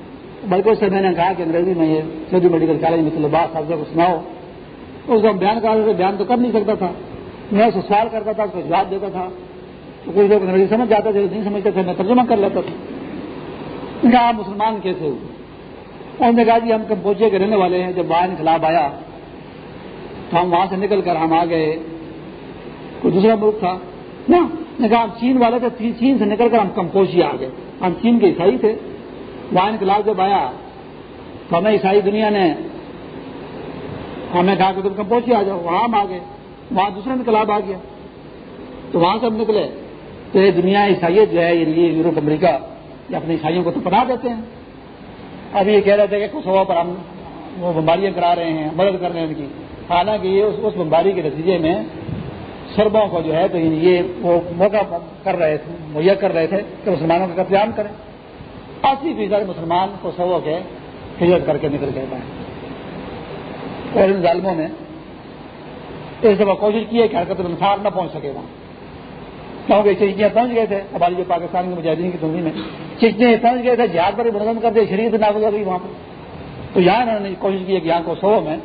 A: بلکہ اس سے میں نے کہا کہ انگریزی میں یہ سعودی میڈیکل کالج میں طلبا صاحب کو سناؤ اس کو بیان کر رہے بیان تو کر نہیں سکتا تھا۔ میں اس کو سوال کرتا تھا، اس کو جواب دیتا تھا۔ تو کچھ لوگ انگریزی سمجھ جاتے تھے، نہیں سمجھتے تھے، میں ترجمہ کر لیتا تھا۔ کہا آپ مسلمان کیسے ہوئے انہوں نے کہا جی ہم کمپوچے کے رہنے والے ہیں، جب وہاں انقلاب آیا، تو ہم وہاں سے نکل کر ہم آ گئے کوئی دوسرا ملک تھا؟ نا کہا ہم چین والے تھے، چین سے نکل کر ہم کمپوشی آ گئے ہم چین کے عیسائی تھے۔ وہاں انقلاب جب آیا، تو ہمیں عیسائی دنیا نے، ہمیں کہا کہ تم کمپوشی آ جاؤ۔ وہاں ہم آ گئے وہاں دوسرا انقلاب آ گیا۔ تو وہاں سے ہم نکلے۔ تو یہ دنیا عیسائیت جو ہے، یہ یورپ امریکہ، یہ اپنے عیسائیوں کو تو پڑھا دیتے ہیں۔ اب یہ کہہ رہے تھے کہ کچھ پر ہم وہ بمباریاں کرا رہے ہیں، مدد کر رہے ہیں ان کی۔ حالانکہ یہ اس بمباری کے نتیجے میں سربوں کو جو ہے تو یعنی یہ وہ موقع کر رہے تھے، مہیا کر رہے تھے کہ مسلمانوں کا قتل عام کریں۔ اسی فیصد مسلمان کو سو کے ہجرت کر کے نکل گئے پائے اور ان ظالموں نے اس دفعہ کوشش کی ہے کہ حرکت انسار نہ پہنچ سکے وہاں۔ کیونکہ چیچیاں پہنچ گئے تھے۔ ہماری جو پاکستان کے مجاہدین کی تنظیم میں چیچیاں پہنچ گئے تھے، جہاد پر منظم کر دیا شریعت نافذ ہو گئی وہاں پر۔ تو یہاں انہوں نے کوشش کی کہ یہاں کو سو میں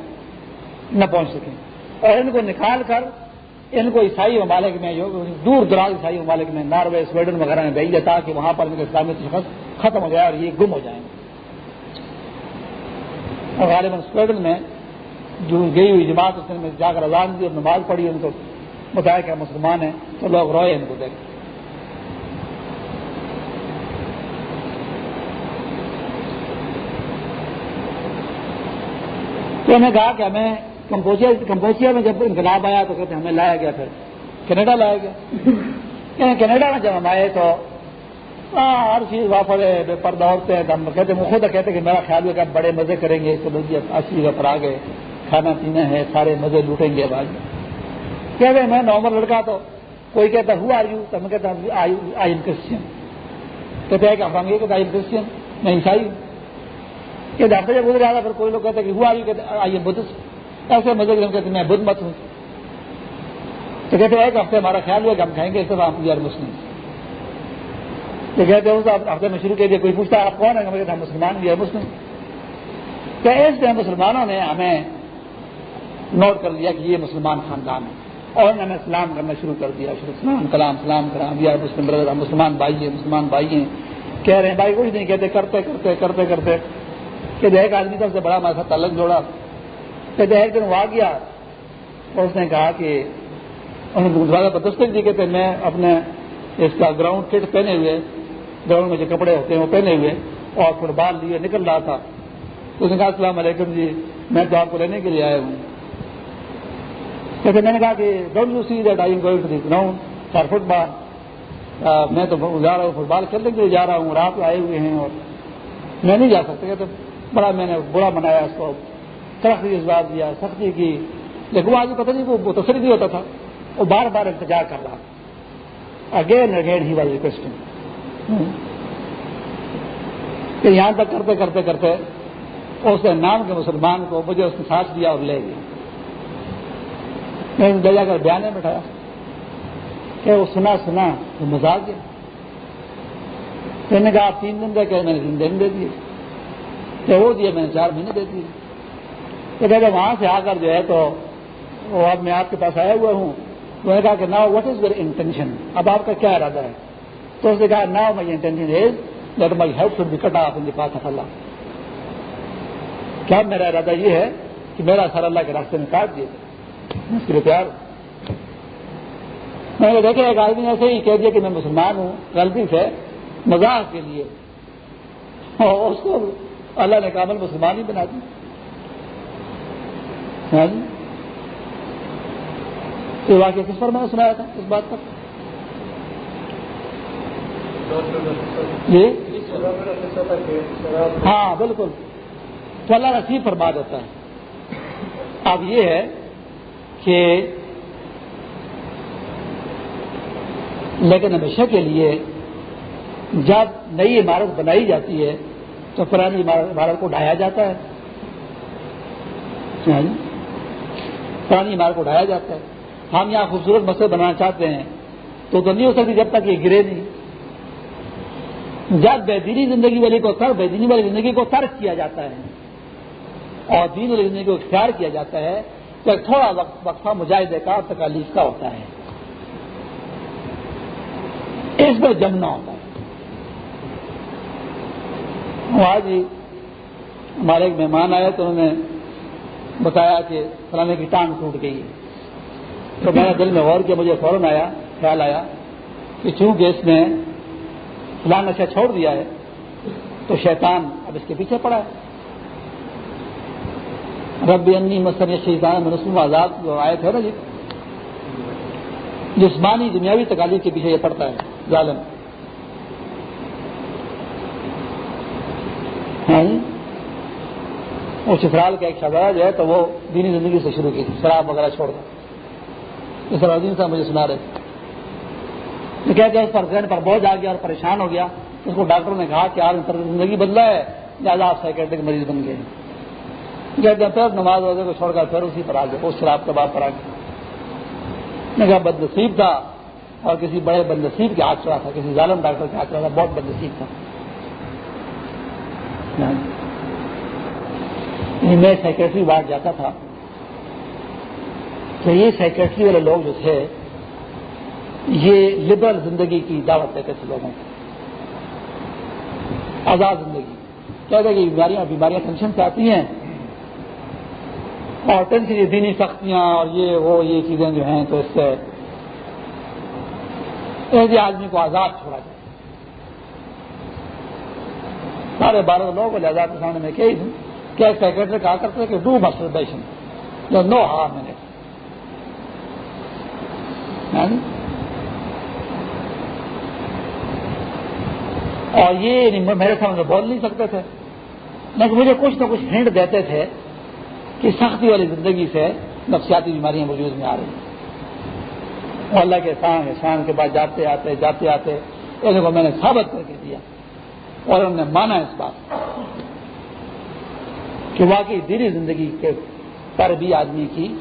A: نہ پہنچ سکیں۔ اور ان کو نکال کر، ان کو عیسائی ممالک میں جو دور دراز عیسائی ممالک میں ناروے، سویڈن وغیرہ میں بھیج جاتا کہ وہاں پر ان کا اسلامی شخص ختم ہو جائے اور یہ گم ہو جائیں۔ گے اور غالباً سویڈن میں جو گئی ہوئی جماعت، اس نے جا کر اذان دی اور نماز پڑھی، ان کو بتایا کہ مسلمان ہیں، تو لوگ روئے ان کو دیکھ۔ تو انہیں کہا کہ ہمیں کمپوچیا میں جب انقلاب آیا تو کہتے ہمیں لایا گیا پھر۔ کینیڈا لایا گیا۔ کینیڈا میں جب ہم آئے تو ہر چیز واپس بے پردہ ہوتے ہیں کہتے ہیں خود کہتے کہ میرا خیال ہے کہ بڑے مزے کریں گے تو اسی جگہ پر آ گئے، کھانا پینا ہے، سارے مزے لوٹیں گے بعد میں کہتے ہیں، میں نارمل لڑکا تو کوئی کہتا ہوا آر یو تو میں کہتا ہوں آئی ایم کرسچن کہتے ہیں کہ ہم یہ کہتے آئی ایم کرسچن میں عیسائی ہوں۔ کہ ڈاکٹر جب گزر جاتا پھر کوئی لوگ کہتے ہیں کہ ہوا آر یو کہتے آئی ایم بدھسٹ ایسے مزے ہم کہتے ہیں، میں بدھ مت ہوں. تو کہتے ہیں کہ ہفتے ہمارا خیال ہوا کہ ہم کھائیں گے اس طرح ہم یار مسلم تو کہتے ہیں ہفتے میں شروع کر دیا کوئی پوچھتا آپ کون ہے کہتے ہیں مسلمان بھی ہے مسلم تو اس میں مسلمانوں نے ہمیں نوٹ کر لیا کہ یہ مسلمان خاندان ہے اور میں نے سلام کرنا شروع کر دیا. سلام، کلام، سلام کرام یا مسلم بردر مسلمان بھائی ہیں، مسلمان بھائی ہیں. کہہ رہے ہیں، بھائی، کچھ نہیں کہتے، کرتے کرتے کرتے کرتے. کہ ایک آدمی سب سے بڑا ہمارے ساتھ تعلق جوڑا. کہ ایک دن وہ آ گیا. اور اس نے کہا کہ انہوں نے دستک دی کہتے میں اپنے اس کا گراؤنڈ کٹ پہنے ہوئے گراؤنڈ میں جو کپڑے ہوتے ہیں وہ پہنے ہوئے اور فٹ بال لیے نکل رہا تھا. اس نے کہا، السلام علیکم جی میں تو آپ کو لینے کے لیے آیا ہوں. جیسے میں نے کہا کہ don't you see that I going to ground for football میں تو جا رہا ہوں فٹ بال کھیلنے کے لیے جا رہا ہوں، رات آئے ہوئے ہیں اور میں نہیں جا سکتا تو بڑا میں نے برا منایا اس کو سخت جذبات دیا سختی کی۔ لیکن وہ آج پتہ نہیں، وہ تصری بھی ہوتا تھا، وہ بار بار انتظار کر رہا۔ Again again he was requesting کہ یہاں تک کرتے کرتے کرتے، اس نے نام کے مسلمان کو مجھے اس نے ساتھ دیا اور لے گیا۔ میں نے جا کر بیان نہیں بٹھایا۔ کہ وہ سنا سنا، وہ مزاق گیا میں نے کہا، آپ تین دن دے کہ میں نے تین دن دے دیے کہ وہ دیا میں نے چار مہینے دے دیے تو کہ وہاں سے آ کر جو ہے تو وہ اب میں آپ کے پاس آیا ہوا ہوں۔ میں نے کہا کہ now what is your intention اب آپ کا کیا ارادہ ہے؟ تو اس نے کہا، now my intention is that my help should be cut off in path of Allah کیا میرا ارادہ یہ ہے کہ میرا سر اللہ کے راستے میں کاٹ دیے اس کے لیے پیار میں نے دیکھا، ایک آدمی ایسے ہی کہہ دیا کہ میں مسلمان ہوں، غلطی سے مزاق کے لیے۔ اور اس کو اللہ نے کامل مسلمان ہی بنا دی ہاں جی؟ یہ واقعہ کس پر میں نے سنایا تھا؟ اس بات پر۔ جی؟ ہاں بالکل۔ تو اللہ رسیب فرما دیتا ہے۔ اب یہ ہے کہ لیکن ہمیشہ کے لیے جب نئی عمارت بنائی جاتی ہے تو پرانی عمارت کو ڈھایا جاتا ہے۔ ہاں جی؟ پرانی عمارت کو ڈھایا جاتا ہے۔ ہم یہاں خوبصورت مسئلے بنانا چاہتے ہیں، تو تو نہیں ہو سکتی جب تک یہ گرے نہیں۔ جب بے دینی زندگی والی کو سر بے دینی والی زندگی کو ترک کیا جاتا ہے اور دین والی زندگی کو اختیار کیا جاتا ہے تو تھوڑا وقت وقفہ مجاہدے کا تکالیف کا ہوتا ہے۔ اس میں جمنا ہوتا ہے۔ آج ہی ہمارے ایک مہمان آئے تو انہوں نے بتایا کہ فلانے کی ٹانگ ٹوٹ گئی۔ تو میں نے دل میں غور کیا، مجھے فوراً آیا، خیال آیا کہ چونکہ اس نے فلان نشا چھوڑ دیا ہے، تو شیطان اب اس کے پیچھے پڑا ہے۔ رب انی مسن شیطان منسلم آزاد جو آئے تھے نا جی؟ جسمانی دنیاوی تکالیف کے پیچھے یہ پڑتا ہے، ظالم۔ ہاں جی؟ کا ایک شبراج ہے تو وہ دینی زندگی سے شروع کی، شراب وغیرہ چھوڑ کر اس الدین صاحب مجھے سنا رہے تھے۔ تو کہتے ہیں اس پر ذہن پر بوجھ آ گیا اور پریشان ہو گیا؟ اس کو ڈاکٹر نے کہا کہ آپ زندگی بدلا ہے، لہٰذا آپ سائیکٹرک مریض بن گئے ہیں۔ کہتے ہیں پھر نماز وغیرہ کو چھوڑ کر پھر اسی پر آ گئے اس شراب کے بعد پر آ گئے میں کہا بد نصیب تھا اور کسی بڑے بد نصیب کے ہاتھ چڑھا تھا، کسی ظالم ڈاکٹر کے ہاتھ چڑھا تھا، بہت بد نصیب تھا۔ ہاں جی۔ یعنی میں سیکرٹری وارڈ جاتا تھا۔ تو یہ سیکرٹری والے لوگ جو تھے، یہ لبرل زندگی کی دعوت دیتے تھے لوگوں کو۔ آزاد زندگی۔ کہتے ہیں کہ بیماریاں بیماریاں ٹینشن سے آتی ہیں۔ اور ٹینشن یہ دینی سختیاں اور یہ وہ یہ چیزیں جو ہیں تو اس سے ایسے آدمی کو آزاد چھوڑا جائے۔ سارے بارہ لوگوں کو آزاد کے سامنے میں کہی کیا سیکرٹری کہا کرتے کہ ڈو مسٹربیشن نو ہار میں نے اور یہ میرے سامنے بول نہیں سکتے تھے۔ لیکن مجھے کچھ نہ کچھ ہنٹ دیتے تھے۔ کہ سختی والی زندگی سے نفسیاتی بیماریاں وجود میں آ رہی ہیں۔ اللہ کے شان شان کے بعد جاتے آتے جاتے آتے ان کو میں نے ثابت کر کے دیا۔ اور انہوں نے مانا اس بات کہ واقعی دینی زندگی کے پر بھی آدمی کی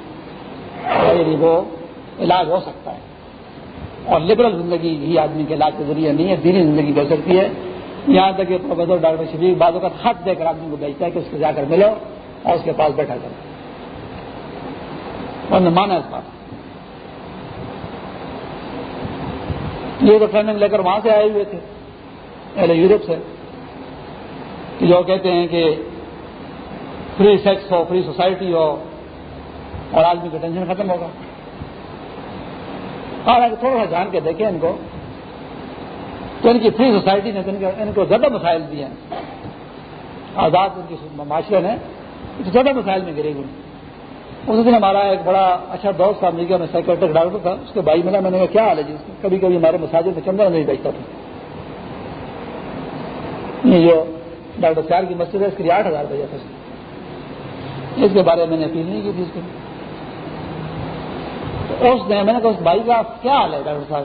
A: وہ علاج ہو سکتا ہے۔ اور لبرل زندگی ہی آدمی کے علاج کے ذریعے نہیں ہے دینی زندگی ہو سکتی ہے۔ یہاں تک کہ پروفیسر ڈاکٹر شریف بازو کا خط دے کر آدمی کو بھیجتا ہے کہ اس کو جا کر ملو۔ اور اس کے پاس بیٹھا کرو۔ اور مانا اس بات۔ یہ تو لے کر وہاں سے آئے ہوئے تھے پہلے یورپ سے جو کہتے ہیں کہ فری سیکس ہو فری سوسائٹی ہو، اور آدمی کا ٹینشن ختم ہوگا۔ حالانکہ تھوڑا سا جان کے دیکھیں ان کو، تو ان کی فری سوسائٹی نے ان کو زیادہ مسائل دیے ہیں۔ آزاد ان کی معاشرے نے تو زیادہ مسائل میں گرے ہوئے۔ اس دن ہمارا ایک بڑا اچھا دوست تھا امریکہ میں سیکرٹری ڈاکٹر تھا، اس کے بھائی ملا، میں نے کہا، کیا حال ہے جی کبھی کبھی ہمارے مساجد میں چندر نہیں بیچتا تھا۔ یہ جو ڈاکٹر سیار کی مسجد ہے، اس کے لیے آٹھ ہزار بھیجا تھا۔ اس کے بارے میں نے اپیل نہیں کی تھی اس کو اس نے میں نے کہا، اس بھائی کا کیا حال ہے ڈاکٹر صاحب؟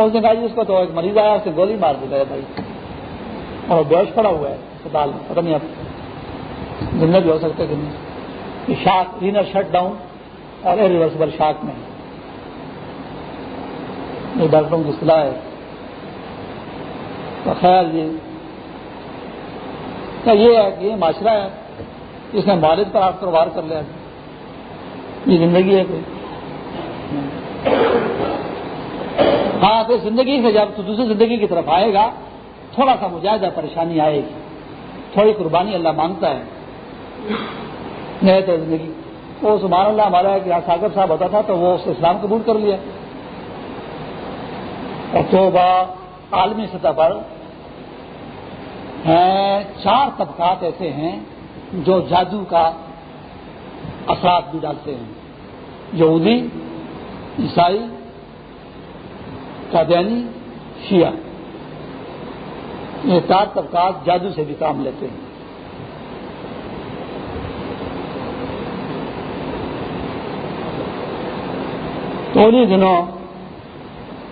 A: اس نے کہا جی اس کو تو ایک مریض آیا، اس نے گولی مار دی میرے بھائی۔ اور بیوش پڑا ہوا ہے، اسپتال میں، پتہ نہیں اب زندہ بھی ہو سکتے کہ نہیں شاک رینر شٹ ڈاؤن اور ریورسبل شاک میں۔ یہ ڈاکٹروں کی صلاح ہے۔ تو خیر جی، یہ یہ ہے کہ یہ معاشرہ ہے۔ اس نے والد پر آپ کاروبار کر لیا۔ یہ زندگی ہے کوئی۔ ہاں تو زندگی سے جب تو دوسری زندگی کی طرف آئے گا، تھوڑا سا مجاہدہ پریشانی آئے گی۔ تھوڑی قربانی اللہ مانگتا ہے۔ نہیں تو زندگی۔ وہ سبحان اللہ ہمارا ایک ساگر صاحب ہوتا تھا تو وہ اس اسلام قبول کر لیا۔ اور توبہ عالمی سطح پر ہیں، چار طبقات ایسے ہیں جو جادو کا اثرات بھی ڈالتے ہیں۔ یہودی، عیسائی، قادیانی، شیعہ۔ یہ چار طبقات جادو سے بھی کام لیتے ہیں۔ انہیں دنوں،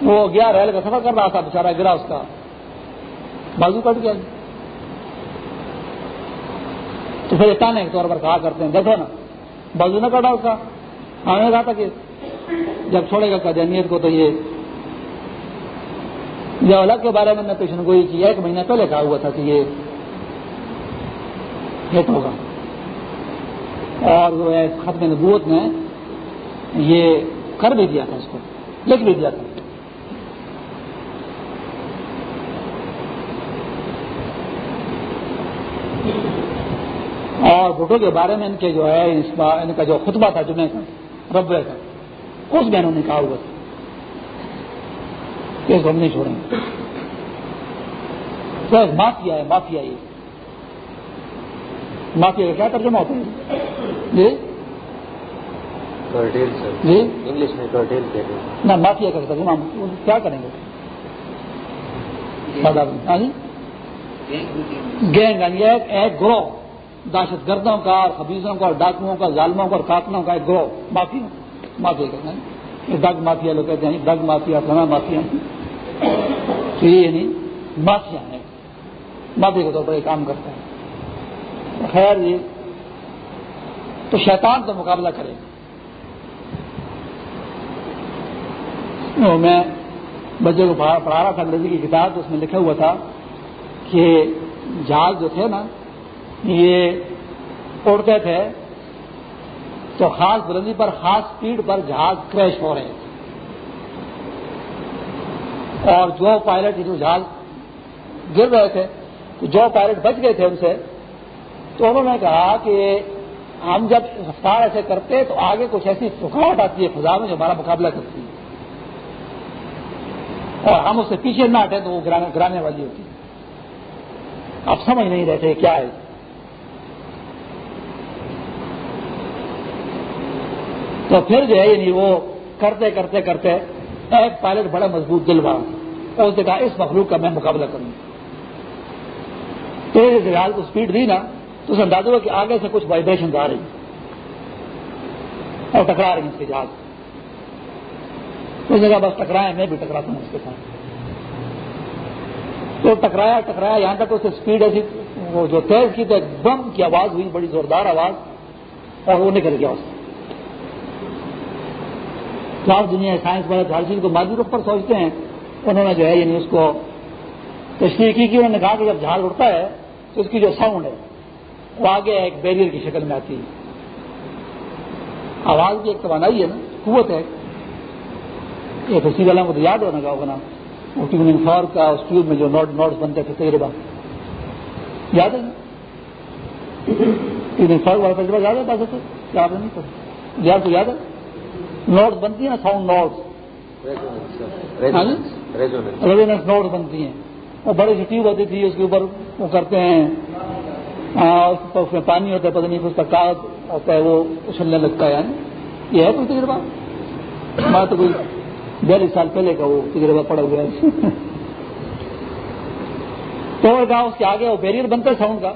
A: وہ گیا، ریل کا سفر کر رہا تھا بےچارا گرا اس کا۔ بازو کٹ گیا۔ تو پھر اتانے کے طور پر کہا کرتے ہیں، دیکھو نا، بازو نہ کٹا اس کا۔ ہم نے کہا تھا کہ جب چھوڑے گا قدیمیت کو تو یہ۔ الگ کے بارے میں نے پیشن گوئی کی، ایک مہینہ پہلے کہا ہوا تھا کہ یہ ہٹ ہوگا۔ اور جو ہے، ختم نبوت نے یہ کر بھی دیا تھا اس کو، لکھ بھی دیا تھا۔ اور بھٹو کے بارے میں ان کے جو ہے ان کا جو خطبہ تھا جمعے کا، رب کا، اس میں انہوں نے کہا ہوا تھا۔ کہ ہم نہیں چھوڑیں گے۔ مافیا ہے، مافیا یہ۔ مافیا کا کیا ترجمہ ہوتا ہے؟ جی؟ جی؟ انگلش میں نہ مافیا کا ترجمہ کیا کریں گے؟ ہاں جی؟ گینگ یعنی ایک گروہ۔ دہشت گردوں کا اور خبیزوں کا اور ڈاکوؤں کا ظالموں کا اور کاکنوں کا ایک گروہ۔ معافی معافی کہتے ہیں۔ دگ مافیا لوگ کہتے ہیں۔ دگ مافیا فلاں مافیا۔ تو یہ یعنی مافیا ہے۔ معافی کے طور پر یہ کام کرتا ہے۔ خیر یہ تو شیطان تو مقابلہ کرے میں بچے کو پڑھا رہا تھا انگریزی کی کتاب، تو اس میں لکھا ہوا تھا کہ جہاز جو تھے نا، یہ اڑتے تھے تو خاص بلندی پر، خاص اسپیڈ پر جہاز کریش ہو رہے تھے۔ اور جو پائلٹ جو جہاز گر رہے تھے جو پائلٹ بچ گئے تھے ان سے، تو انہوں نے کہا کہ ہم جب رفتار ایسے کرتے تو آگے کچھ ایسی رکاوٹ آتی ہے خدا میں جو ہمارا مقابلہ کرتی ہے۔ اور ہم اس سے پیچھے نہ ہٹے تو وہ گرانے والی ہوتی۔ ہے آپ سمجھ نہیں رہتے کیا ہے۔ تو پھر جو ہے یعنی وہ کرتے کرتے کرتے ایک پائلٹ بڑا مضبوط دل بڑا اس نے کہا، اس مخلوق کا میں مقابلہ کروں۔ تو جہاز کو اسپیڈ دی نا، تو اس اندازہ ہوا کہ آگے سے کچھ وائبریشن آ رہی اور ٹکرا رہی اس کے جہاز۔ اس جگہ بس ٹکرائے، میں بھی ٹکراتا ہوں اس کے ساتھ۔ تو ٹکرایا ٹکرایا، یہاں تک اس اسپیڈ ایسی، وہ جو تیز کی تو ایک بم کی آواز ہوئی، بڑی زوردار آواز، اور وہ نکل گیا اس آپ دنیا سائنس والے ہر چیز کو مادی روپ پر سوچتے ہیں، انہوں نے جو ہے یعنی اس کو تشریح کی کہ انہوں نے کہا کہ جب جھاڑ اڑتا ہے، تو اس کی جو ساؤنڈ ہے، وہ آگے ایک بیریئر کی شکل میں آتی ہے۔ آواز بھی ایک توانائی ہے نا، قوت ہے۔ ایک اسی والا کو تو یاد ہونا کا ہوگا ٹیون فور کا اس ٹیوب میں جو نوٹ نوٹس بنتے تھے تجربہ یاد ہے ٹیون فور والا تجربہ یاد ہے بات یاد نہیں یاد تو یاد ہے۔ نوٹس بنتی ہیں نا ساؤنڈ نوٹس ریزونس نوٹس بنتی ہیں۔ وہ بڑی سی ٹیوب ہوتی تھی، اس کے اوپر وہ کرتے ہیں۔ ہاں، اس میں پانی ہوتا ہے، پتہ نہیں اس کا کاغذ ہوتا ہے، وہ اچھلنے لگتا ہے یعنی۔ یہ ہے کوئی تجربہ؟ میں تو کوئی بیالیس سال پہلے کا وہ تجربہ پڑا ہوا ہے۔ تو اس کے آگے وہ بیریئر بنتا ہے ساؤنڈ کا۔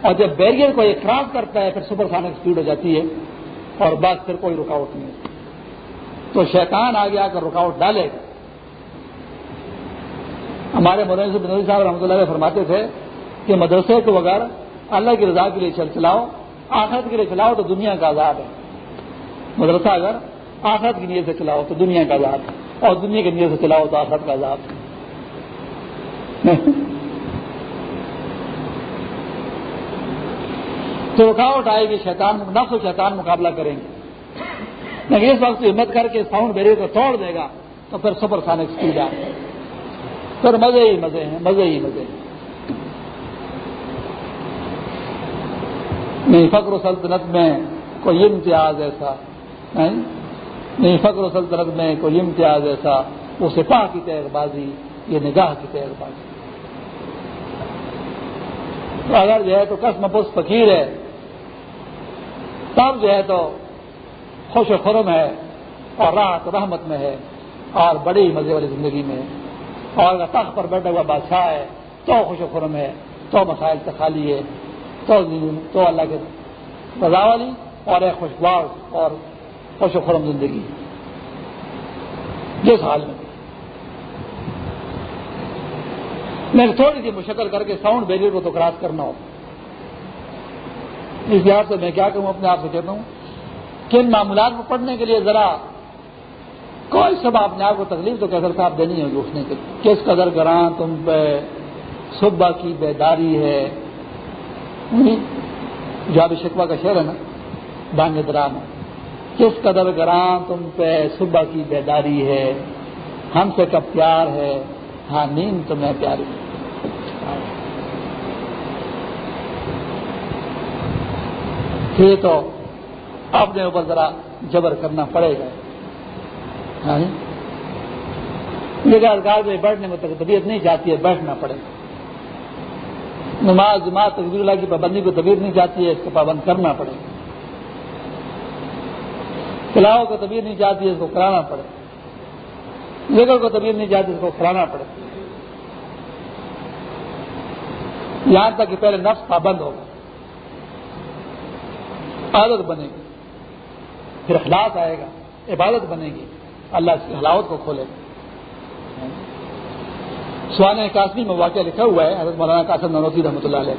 A: اور جب بیریئر کو یہ کراس کرتا ہے پھر سپر سانک اسپیڈ ہو جاتی ہے اور بس پھر کوئی رکاوٹ نہیں تو شیطان آگے آ کر رکاوٹ ڈالے۔ گا ہمارے مدرسے بنوری صاحب رحمۃ اللہ فرماتے تھے کہ مدرسے کو اگر اللہ کی رضا کے لیے چل چلاؤ، آخرت کے لیے چلاؤ تو دنیا کا آزاد ہے۔ مدرسہ اگر آخرت کی نیت سے چلاؤ تو دنیا کا آزاد ہے اور دنیا کی نیت سے چلاؤ تو آخرت کا آزاد (laughs) تو رکاوٹ آئے گی، شیطان نفس و شیطان مقابلہ کریں گے۔ لیکن اس وقت ہمت کر کے ساؤنڈ بیریئر کو توڑ دے گا تو پھر سپر سانک اسپیڈ آئے پھر مزے ہی مزے ہیں، مزے ہی مزے ہیں۔ نہیں، فخر و سلطنت میں کوئی امتیاز ایسا نہیں۔ نہیں، فخر و سلطنت میں کوئی امتیاز ایسا، وہ سپاہ کی تیر بازی، یہ نگاہ کی تیر بازی۔ تو اگر جو ہے تو کس مبوس فقیر ہے، تب جو ہے تو خوش و خرم ہے اور راحت رحمت میں ہے اور بڑی مزے والی زندگی میں اور اگر تخت پر بیٹھا ہوا بادشاہ ہے، تو خوش و خرم ہے، تو مسائل سے خالی ہے۔ تو تو اللہ کے رضا والی اور ایک خوشگوار اور خوش و خرم زندگی جس حال میں۔ میں تھوڑی سی مشکل کر کے ساؤنڈ بیریئر کو تو کراس کرنا ہو۔ اس لحاظ سے میں کیا کہوں، اپنے آپ سے کہتا ہوں کہ ان معاملات کو پڑھنے کے لیے ذرا کوئی سب اپنے آپ کو تکلیف تو کیسر صاحب دینی ہوگی اٹھنے کے کس قدر گراں تم پہ صبح کی بیداری ہے۔ جاب شکوا کا شعر ہے نا، بانگ درام۔ کس قدر گراں تم پہ صبح کی بیداری ہے، ہم سے کب پیار ہے ہاں نیند تمہیں پیاری پھر تو اپنے اوپر ذرا جبر کرنا پڑے گا۔ ہاں جی۔ میں بیٹھنے میں طبیعت نہیں جاتی ہے، بیٹھنا پڑے۔ گا نماز، جماعت تقبیر اللہ کی پابندی کو طبیعت نہیں جاتی ہے، اس کو پابند کرنا پڑے۔ گا کلاؤ کو طبیعت نہیں جاتی اس کو کرانا پڑے۔ لیگر کو طبیعت نہیں جاتی اس کو کرانا پڑے۔ یہاں تک کہ پہلے نفس پابند ہوگا عادت بنے گی۔ پھر اخلاق آئے گا۔ عبادت بنے گی۔ اللہ کی حلاوت کو کھولے گا۔ سوان کاسمی میں واقعہ لکھا ہوا ہے، حضرت مولانا قاسم نوزی رحمۃ اللہ علیہ۔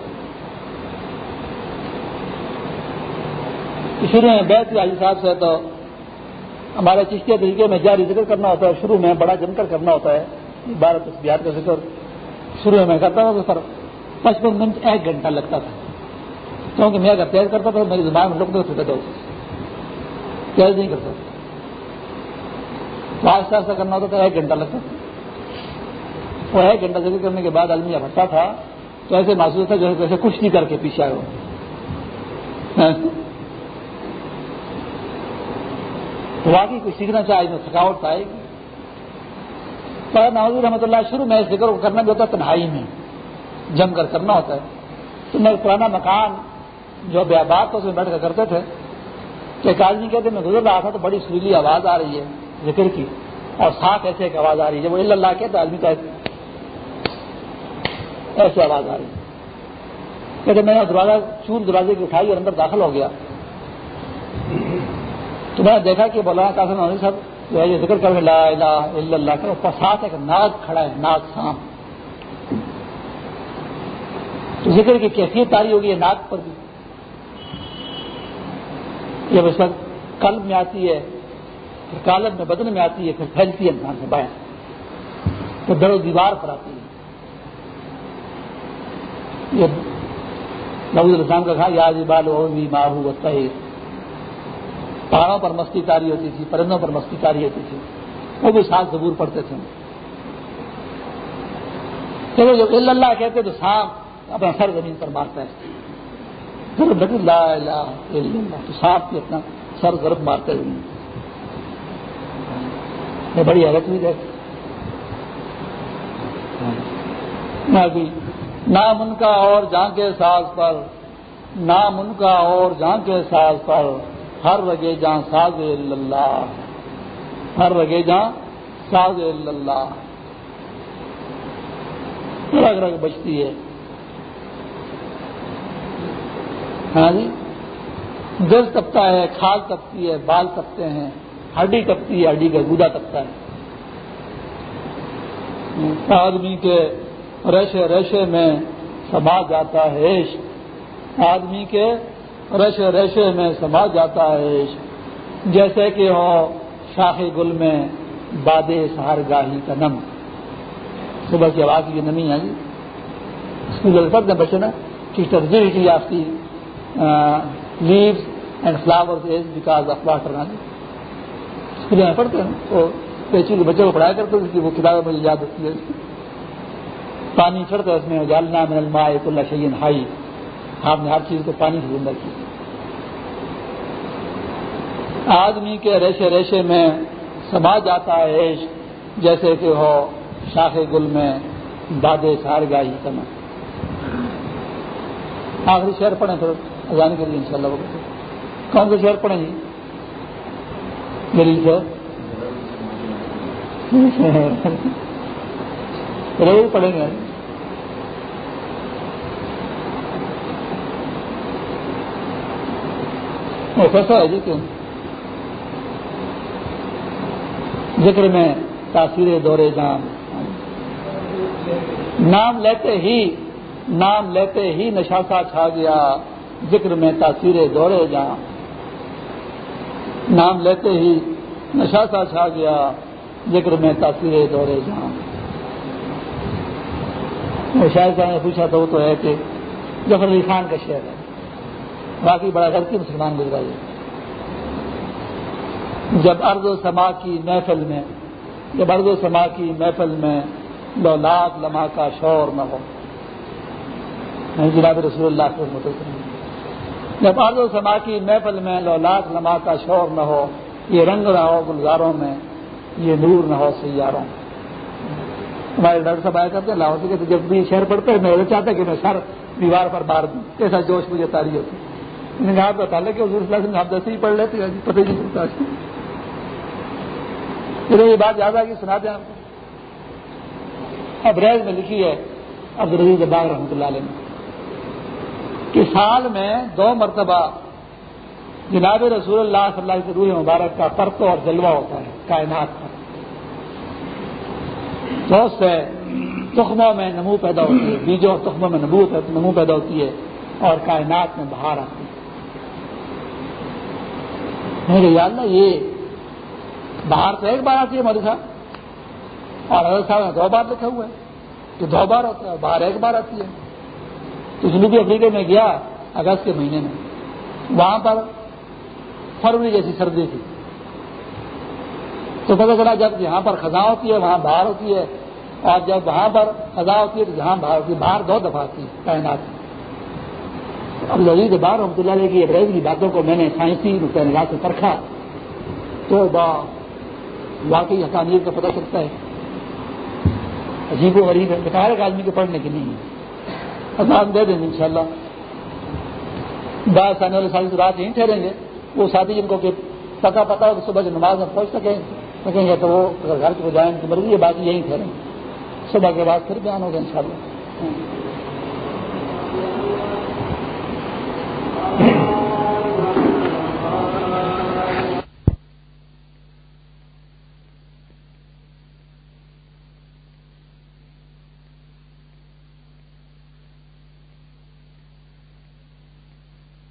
A: شروع میں بیت علی صاحب سے تو ہمارے چشتی طریقے میں جاری ذکر کرنا ہوتا ہے، شروع میں بڑا جم کر کرنا ہوتا ہے۔ بارہ تصویرات کا ذکر شروع میں میں کرتا ہوں تو سر پچپن منٹ، ایک گھنٹہ لگتا تھا۔ کیونکہ میں اگر تیز کرتا تھا میری زبان میں لوگ تھے تیز نہیں کرتا۔ تو آہستہ آہستہ کرنا ہوتا تھا، ایک گھنٹہ لگتا تھا۔ وہ ایک گھنٹہ ذکر کرنے کے بعد آدمی جب ہٹتا تھا تو ایسے محسوس تھا جیسے کچھ نہیں کر کے پیچھے آئے تو واقعی کچھ سیکھنا چاہے میں تھکاوٹ آئے گی۔ پر نواز رحمۃ اللہ، شروع میں ذکر کو کرنا بھی ہوتا ہے، تنہائی میں جم کر کرنا ہوتا ہے۔ تو میں پرانا مکان جو بے آباد تھا، اس میں بیٹھ کر کرتے تھے۔ کہ ایک آدمی کہتے، میں گزر رہا تھا تو بڑی سریلی آواز آ رہی ہے ذکر کی، اور ساتھ ایسے ایک آواز آ رہی ہے۔ وہ اللہ کہتے آدمی کا ایسی آواز آ رہی ہے۔ کہتے، میں نے دروازہ چور دروازے کی اٹھائی اور اندر داخل ہو گیا۔ تو میں نے دیکھا کہ بولا کافی مولوی صاحب جو ہے یہ ذکر کر لا الہ الا اللہ کا اوپر ساتھ ایک ناگ کھڑا ہے ناگ سام۔ تو ذکر کی کیفیت تاری ہوگی ہے ناگ پر بھی۔ جب اس وقت قلب میں آتی ہے، پھر کالب میں بدن میں آتی ہے، پھر پھیلتی ہے انسان سے بائیں تو در و دیوار پر آتی ہے۔ یہ نبود السلام کا کہا، یا یاد بال ماہو و پہاڑوں پر مستی تاری ہوتی تھی، پرندوں پر مستی تاری ہوتی تھی۔ وہ بھی ساتھ ضبور پڑتے تھے۔ چلو جب اللہ کہتے تو سانپ اپنا سر زمین پر مارتا ہے لا الہ الا اللہ، تو سانپ بھی اپنا سر ضرب مارتے زمین میں بڑی حیرت ہوئی دیکھ۔ نام ان کا اور جہاں کے ساز پر، نام ان کا اور جہاں کے ساز پر۔ ہر رگے جہاں ساز اللہ، ہر رگے جہاں ساز اللہ۔ رگ رگ بچتی ہے۔ ہاں جی؟ دل تپتا ہے، کھال تپتی ہے، بال تپتے ہیں، ہڈی تپتی ہے، ہڈی کا گودا تپتا ہے۔ آدمی کے ریشے ریشے میں سما جاتا ہے عشق۔ آدمی کے رشے ریشے میں سما جاتا ہے عشق۔ جیسے کہ ہو شاخ گل میں باد سہار گاہی کا نم۔ صبح کی آواز کی نمی ہے جی۔ اسکول پڑھتے بچے نا کہ ٹرزیٹی of the leaves and flower is because of water G. School میں پڑھتے ہیں۔ تو پیچو کے بچے کو پڑھایا کرتے ہیں وہ کتابیں مجھے یاد ہوتی ہے پانی چڑھتا ہے اس میں جالنا من الماء کل شعین ہائی آپ نے ہر چیز کو پانی سے زندہ کیا۔ آدمی کے ریشے ریشے میں سما جاتا ہے عشق، جیسے کہ ہو شاخ گل میں بادے سار گاہی سما آخری شہر پڑھیں تو اذان کے لیے ان شاء اللہ کون سے شہر پڑھیں جی؟ سے ضرور پڑھیں گے۔ کیسا ہے جی کیوں؟ ذکر میں تاثیر دورے جان۔ نام لیتے ہی، نام لیتے ہی نشاسا چھا گیا۔ ذکر میں تاثیر دورے جان۔ نام لیتے ہی نشاسا چھا گیا۔ ذکر میں تاثیر دورے جان۔ شاید صاحب نے پوچھا تھا وہ تو ہے کہ جفر علی خان کا شہر ہے۔ باقی بڑا غلطی مسلمان گزرا جب ارض و سما کی محفل میں، جب ارض و سما کی محفل میں لولاد لمحہ کا شور نہ ہو۔ نہیں جناب رسول اللہ سے جب ارض و سما کی محفل میں لولاد لمحہ کا شور نہ ہو، یہ رنگ نہ ہو گلزاروں میں، یہ نور نہ ہو سیاروں ہمارے ڈاکٹر صاحب آیا کرتے لاہور سے جب بھی شہر پڑتے ہیں میں چاہتا کہ میں سر دیوار پر بار دوں۔ کیسا جوش، مجھے تاری ہوتی میں نے بتا کہ حضور صلی اللہ علیہ وسلم آپ ہی پڑھ لیتے ہیں، پتہ نہیں چلتا۔ یہ بات یاد آ گئی، سنا دیں آپ کو۔ اب ریز میں لکھی ہے عبد الرزیز باغ رحمۃ اللہ علیہ نے کہ سال میں دو مرتبہ جناب رسول اللہ صلی اللہ علیہ روح مبارک کا پرت اور جلوہ ہوتا ہے، کائنات کا بہت سے تخموں میں نمو پیدا ہوتی ہے، بیجوں اور تخموں میں نمو پیدا ہوتی ہے اور کائنات میں باہر آتی ہے۔ میرے یاد نا یہ باہر تو ایک بار آتی ہے مودی صاحب، اور حضرت صاحب نے دو بار لکھا ہوا ہے کہ دو بار ہوتا ہے باہر ایک بار آتی ہے۔ تو جنوبی افریقہ میں گیا اگست کے مہینے میں۔ وہاں پر فروری جیسی سردی تھی۔ تو پتہ چلا جب یہاں پر خزاں ہوتی ہے، وہاں باہر ہوتی ہے، اور جب وہاں پر خزاں ہوتی ہے تو جہاں باہر ہوتی ہے۔ باہر دو دفعہ آتی ہے، کائنات اب لذیذ بار رحمۃ اللہ علیہ کی ابریز کی باتوں کو میں نے سائنسی نقطۂ نگاہ سے پرکھا، تو با واقعی حقانیت کا پتہ چلتا ہے۔ عجیب و غریب ہے۔ بتا ایک آدمی کے پڑھنے کی نہیں ہے آسان دے دیں گے ان شاء اللہ بعض آنے والے سال رات یہیں ٹھہریں گے۔ وہ ساتھی جن کو کہ پتا پتا ہو صبح سے نماز میں پہنچ سکیں سکیں گے تو وہ اگر گھر کو جائیں تو مرضی ہے، باقی یہیں ٹھہریں۔ گے صبح کے بعد پھر بیان ہوگا ان شاء اللہ ہے (laughs)